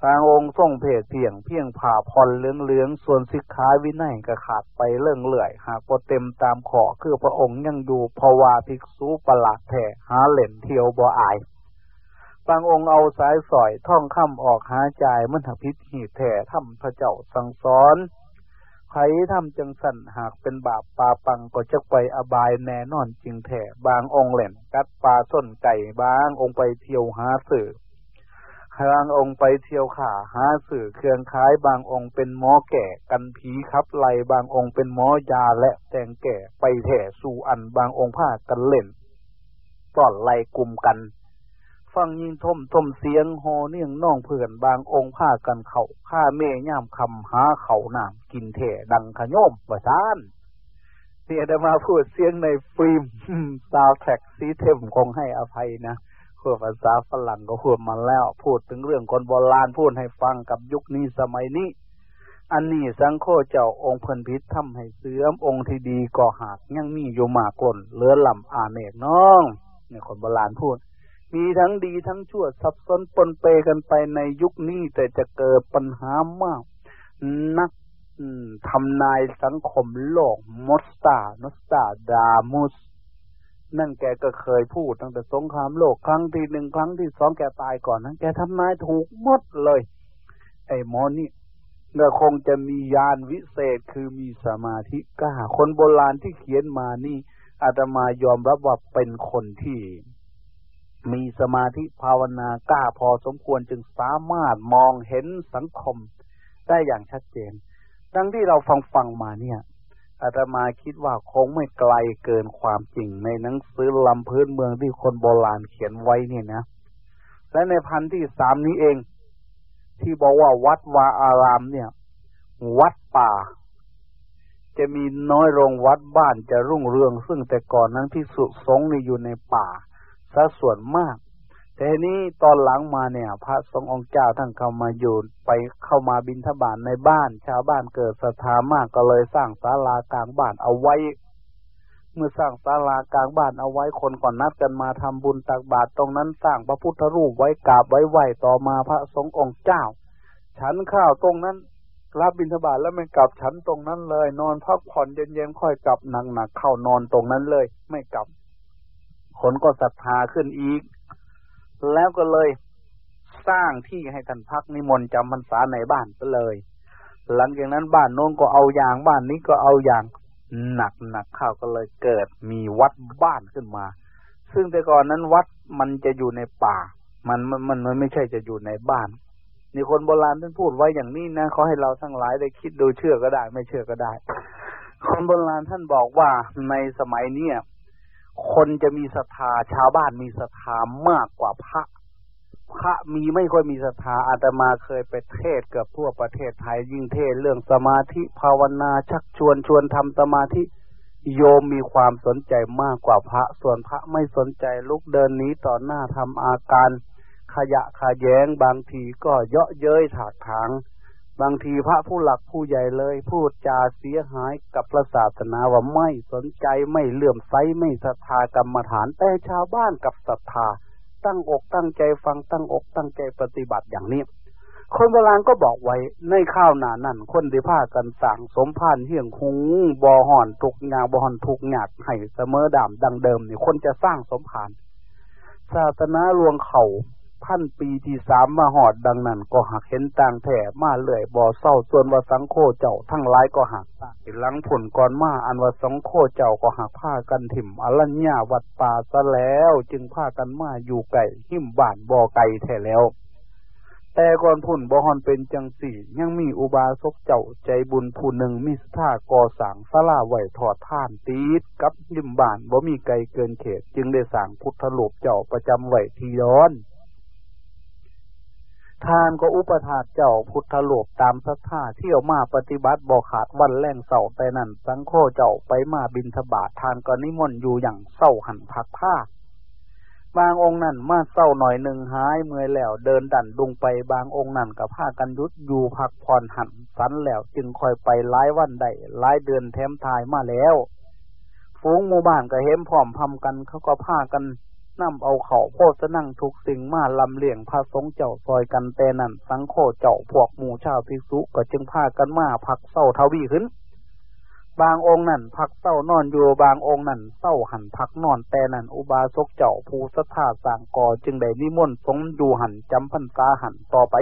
ทางองค์ทรงเพศเพียงเพียงผ่าพรเหลืองเหลืองส่วนสิกขาวินัยก็ขาดไปเลื่องเลื่อยหากบ่เต็มตามขอคือพระองค์ยังอยู่ภาวาภิกษุประหลาดแท้หาเหล่นเที่ยวบ่อายบางองค์เอาสายสอยท่องคำออกหาใจมันถพิษหีแท้ทำพระเจ้าสั่งสอนใครทำจังสันหากเป็นบาปปาปังก็จะไปอบายแน่นอนจริงแท้บางองค์เล่นกัดปลาส้นไก่บางองค์ไปเที่ยวหาสื่อ บางองค์ไปเที่ยวขาหาสื่อเครื่องคล้ายบางองค์เป็นหมอแก่กันผีครับไหลบางองค์เป็นหมอยาและแตงแก่ไปแถ่สู่อันบางองค์ผ้ากันเล่นตอนไล่กลุ่มกัน ฟังยิงท่มท่มเสียงโฮเนียงน้องเพื่อนบางองค์ผ้ากันเขาข้าเม่ย่ามคำหาเขาหนามกินแถ่ดังขโยมว่าซานเนี่ยได้มาพูดเสียงในฟิล์มซาวแท็กซีเทมคงให้อภัยนะ พูดภาษาฝรั่งก็พูดมาแล้ว พูดถึงเรื่องคนโบราณพูดให้ฟังกับยุคนี้สมัยนี้ อันนี้สังโฆเจ้าองค์เพิ่นพิษทำให้เสื่อมองค์ที่ดีก็หากยังมีอยู่มากกลเลือลำอาเนกน้องเนี่ยคนโบราณพูด มีทั้งดีทั้งชั่วซับซ้อนปนเปกันไปในยุคนี้แต่จะเกิดปัญหามาก นักทำนายสังคมโลกมอสตานอสตาดามุส นั่นแกก็เคยพูดตั้งแต่สงครามโลกครั้งที่หนึ่งครั้งที่สองแกตายก่อนนั้นแกทำนายถูกหมดเลย ไอ้หมอนี่เน่คงจะมียานวิเศษคือมีสมาธิกล้าคนโบราณที่เขียนมานี่อาตมายอมรับว่าเป็นคนที่มีสมาธิภาวนากล้าพอสมควรจึงสามารถมองเห็นสังคมได้อย่างชัดเจน ดังที่เราฟังฟังมาเนี่ย อาตมาคิดว่าคงไม่ไกลเกินความจริงในหนังสือลำพื้นเมืองที่คนโบราณเขียนไว้เนี่ยนะ และในพันที่สามนี้เอง ที่บอกว่าวัดวาอารามเนี่ย วัดป่า จะมีน้อยโรงวัดบ้านจะรุ่งเรือง ซึ่งแต่ก่อนนั้นที่สุสงนี่อยู่ในป่าซะส่วนมาก แต่นี้ตอนหลังมาเนี่ย พระสงฆ์องค์เจ้าท่านเข้ามาอยู่ไปเข้ามาบินทบาทในบ้าน ชาวบ้านเกิดศรัทธามากก็เลยสร้างศาลากลางบ้านเอาไว้ เมื่อสร้างศาลากลางบ้านเอาไว้คนก่อนนัดกันมาทำบุญตักบาตรตรงนั้นสร้างพระพุทธรูปไว้กราบไว้ไหวต่อมาพระสงฆ์องค์เจ้า ฉันข้าวตรงนั้นรับบิณฑบาตแล้วไม่กลับฉันตรงนั้นเลย นอนพักผ่อนเย็นๆค่อยกลับหนักๆเข้านอนตรงนั้นเลย ไม่กลับคนก็ศรัทธาขึ้นอีก แล้วก็เลยสร้างที่ให้ท่านพักนิมนต์จำพรรษาในบ้านไปเลย หลังจากนั้นบ้านโน้นก็เอาอย่างบ้านนี้ก็เอาอย่างหนักหนักเข้าก็เลยเกิดมีวัดบ้านขึ้นมา ซึ่งแต่ก่อนนั้นวัดมันจะอยู่ในป่า มันมันมันไม่ใช่จะอยู่ในบ้านนี่คนโบราณท่านพูดไว้อย่างนี้นะเขาให้เราทั้งหลายได้คิดดูเชื่อก็ได้ ไม่เชื่อก็ได้ คนโบราณท่านบอกว่าในสมัยเนี้ย คนจะมีศรัทธาชาวบ้านมีศรัทธามากกว่าพระ พระมีไม่ค่อยมีศรัทธาอาตมาเคยไปเทศเกือบทั่วประเทศไทยยิ่งเทศเรื่องสมาธิภาวนาชักชวนชวนทำสมาธิโยมมีความสนใจมากกว่าพระ ส่วนพระไม่สนใจลุกเดินนี้ต่อหน้าทำอาการ ขยะขยแยงบางทีก็เยาะเย้ยถากถาง บางทีพระผู้หลักผู้ใหญ่เลยพูดจาเสียหายกับพระศาสนาว่าไม่สนใจไม่เลื่อมใสไม่ศรัทธากรรมฐานแต่ชาวบ้านกับศรัทธา ตั้งอกตั้งใจฟังตั้งอกตั้งใจปฏิบัติอย่างนี้ คนโบราณก็บอกไว้ในข้าวหนานั่นคนที่พากันสั่งสมพานเฮียงคุงบอห่อนทุกงาบอห่อนทุกหยาดให้เสมอดามดังเดิมนี่คนจะสร้างสมพานศาสนาลวงเขา พันปีที่สามมาหอดดังนั้น ก็หักเห็นต่างแถ่มาเลื่อยบ่อเศร้าส่วนว่าสังโคเจ้าทั้งหลายก็หักหลังผลก่อนมาอันว่าสังโคเจ้าก็หักผ้ากันถิ่มอรัญญาวัดป่าซะแล้ว จึงผ้ากันมาอยู่ไก่หิมบ้านบ่อไก่แท้แล้ว แต่ก่อนพุ่นบ่ฮอนเป็นจังสี่ ยังมีอุบาสกเจ้าใจบุญผู้หนึ่งมีสถาก่อสางสลาไหวถอดท่านตีดกับยิมบานบ่มีไกลเกินเขต จึงได้สางพุทธโลกเจ้าประจำไหวทีย้อน ทานก็อุปถาเจ้าพุทธโลกตามศรัทธาเที่ยวมาปฏิบัติบ่ขาดวันแรงเสาแต่นั้นสังโฆเจ้าไปมาบินทบาททานก็นิมนต์อยู่อย่างเศร้าหันพักผ้า บางองค์นั่นมาเศร้าหน่อยหนึ่งหายเมื่อยแล้วเดินดันดุงไปบางองค์นั่นกับผ้ากันยุดอยู่พักผ่อนหันสันแล้วจึงคอยไปหลายวันได้หลายเดือนแถมทายมาแล้ว ฝูงหมู่บ้านก็เห็นพร้อมพำกันเขาก็ผ้ากัน นำเอาเขาโพสนั่งทุกสิ่งมาลำเลียงพระสงฆ์เจ้าซอยกันแต่นั่นสังโฆเจ้าพวกหมู่ชาวภิกษุก็จึงพากันมาพักเศร้าทวีขึ้น บางองค์นั่นพักเศร้านอนอยู่บางองค์นั่นเศร้าหันพักนอนแต่นั่นอุบาสกเจ้าภูสถาสางก่อจึงได้นิมนต์สงอยู่หันจำพันตาหันต่อไป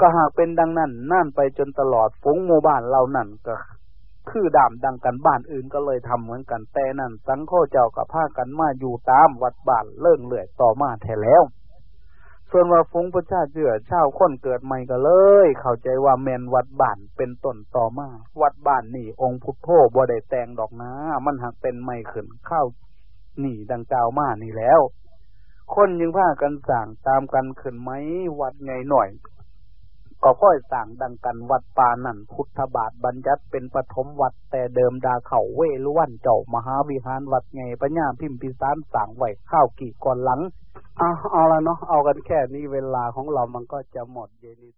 ก็หากเป็นดังนั้นนั่นไปจนตลอดฝูงหมู่บ้านเหล่านั้นก็ คือดามดังกันบ้านอื่นก็เลยทำเหมือนกันแต่นั่นสังโฆเจ้ากับผ้ากันมาอยู่ตามวัดบ้านเลื่องเลื่อยต่อมาแท้แล้ว ส่วนว่าฟุ้งพระชาเจือเช่าคนเกิดใหม่ก็เลย เข้าใจว่าแมนวัดบ้านเป็นต้นต่อมา วัดบ้านนี่ องค์พุทโธบ่ได้แต่งดอกนะ มันหักเป็นไม่ขึ้นข้าวนี่ดังกล่าวมานี่แล้ว คนยังผ้ากันสั่งตามกันขึ้นไหมวัดไงหน่อย ก็ค่อยสั่งดังกันวัดปานั่นพุทธบาทบัญญัติเป็นปฐมวัดแต่เดิมดาเข่าเวลุวันเจ้ามหาวิหารวัดไงปัญญาพิมพิสารสั่งไหวข้าวกี่ก่อนหลังเอาเอาละเนาะเอากันแค่นี้เวลาของเรามันก็จะหมดเย็นนี้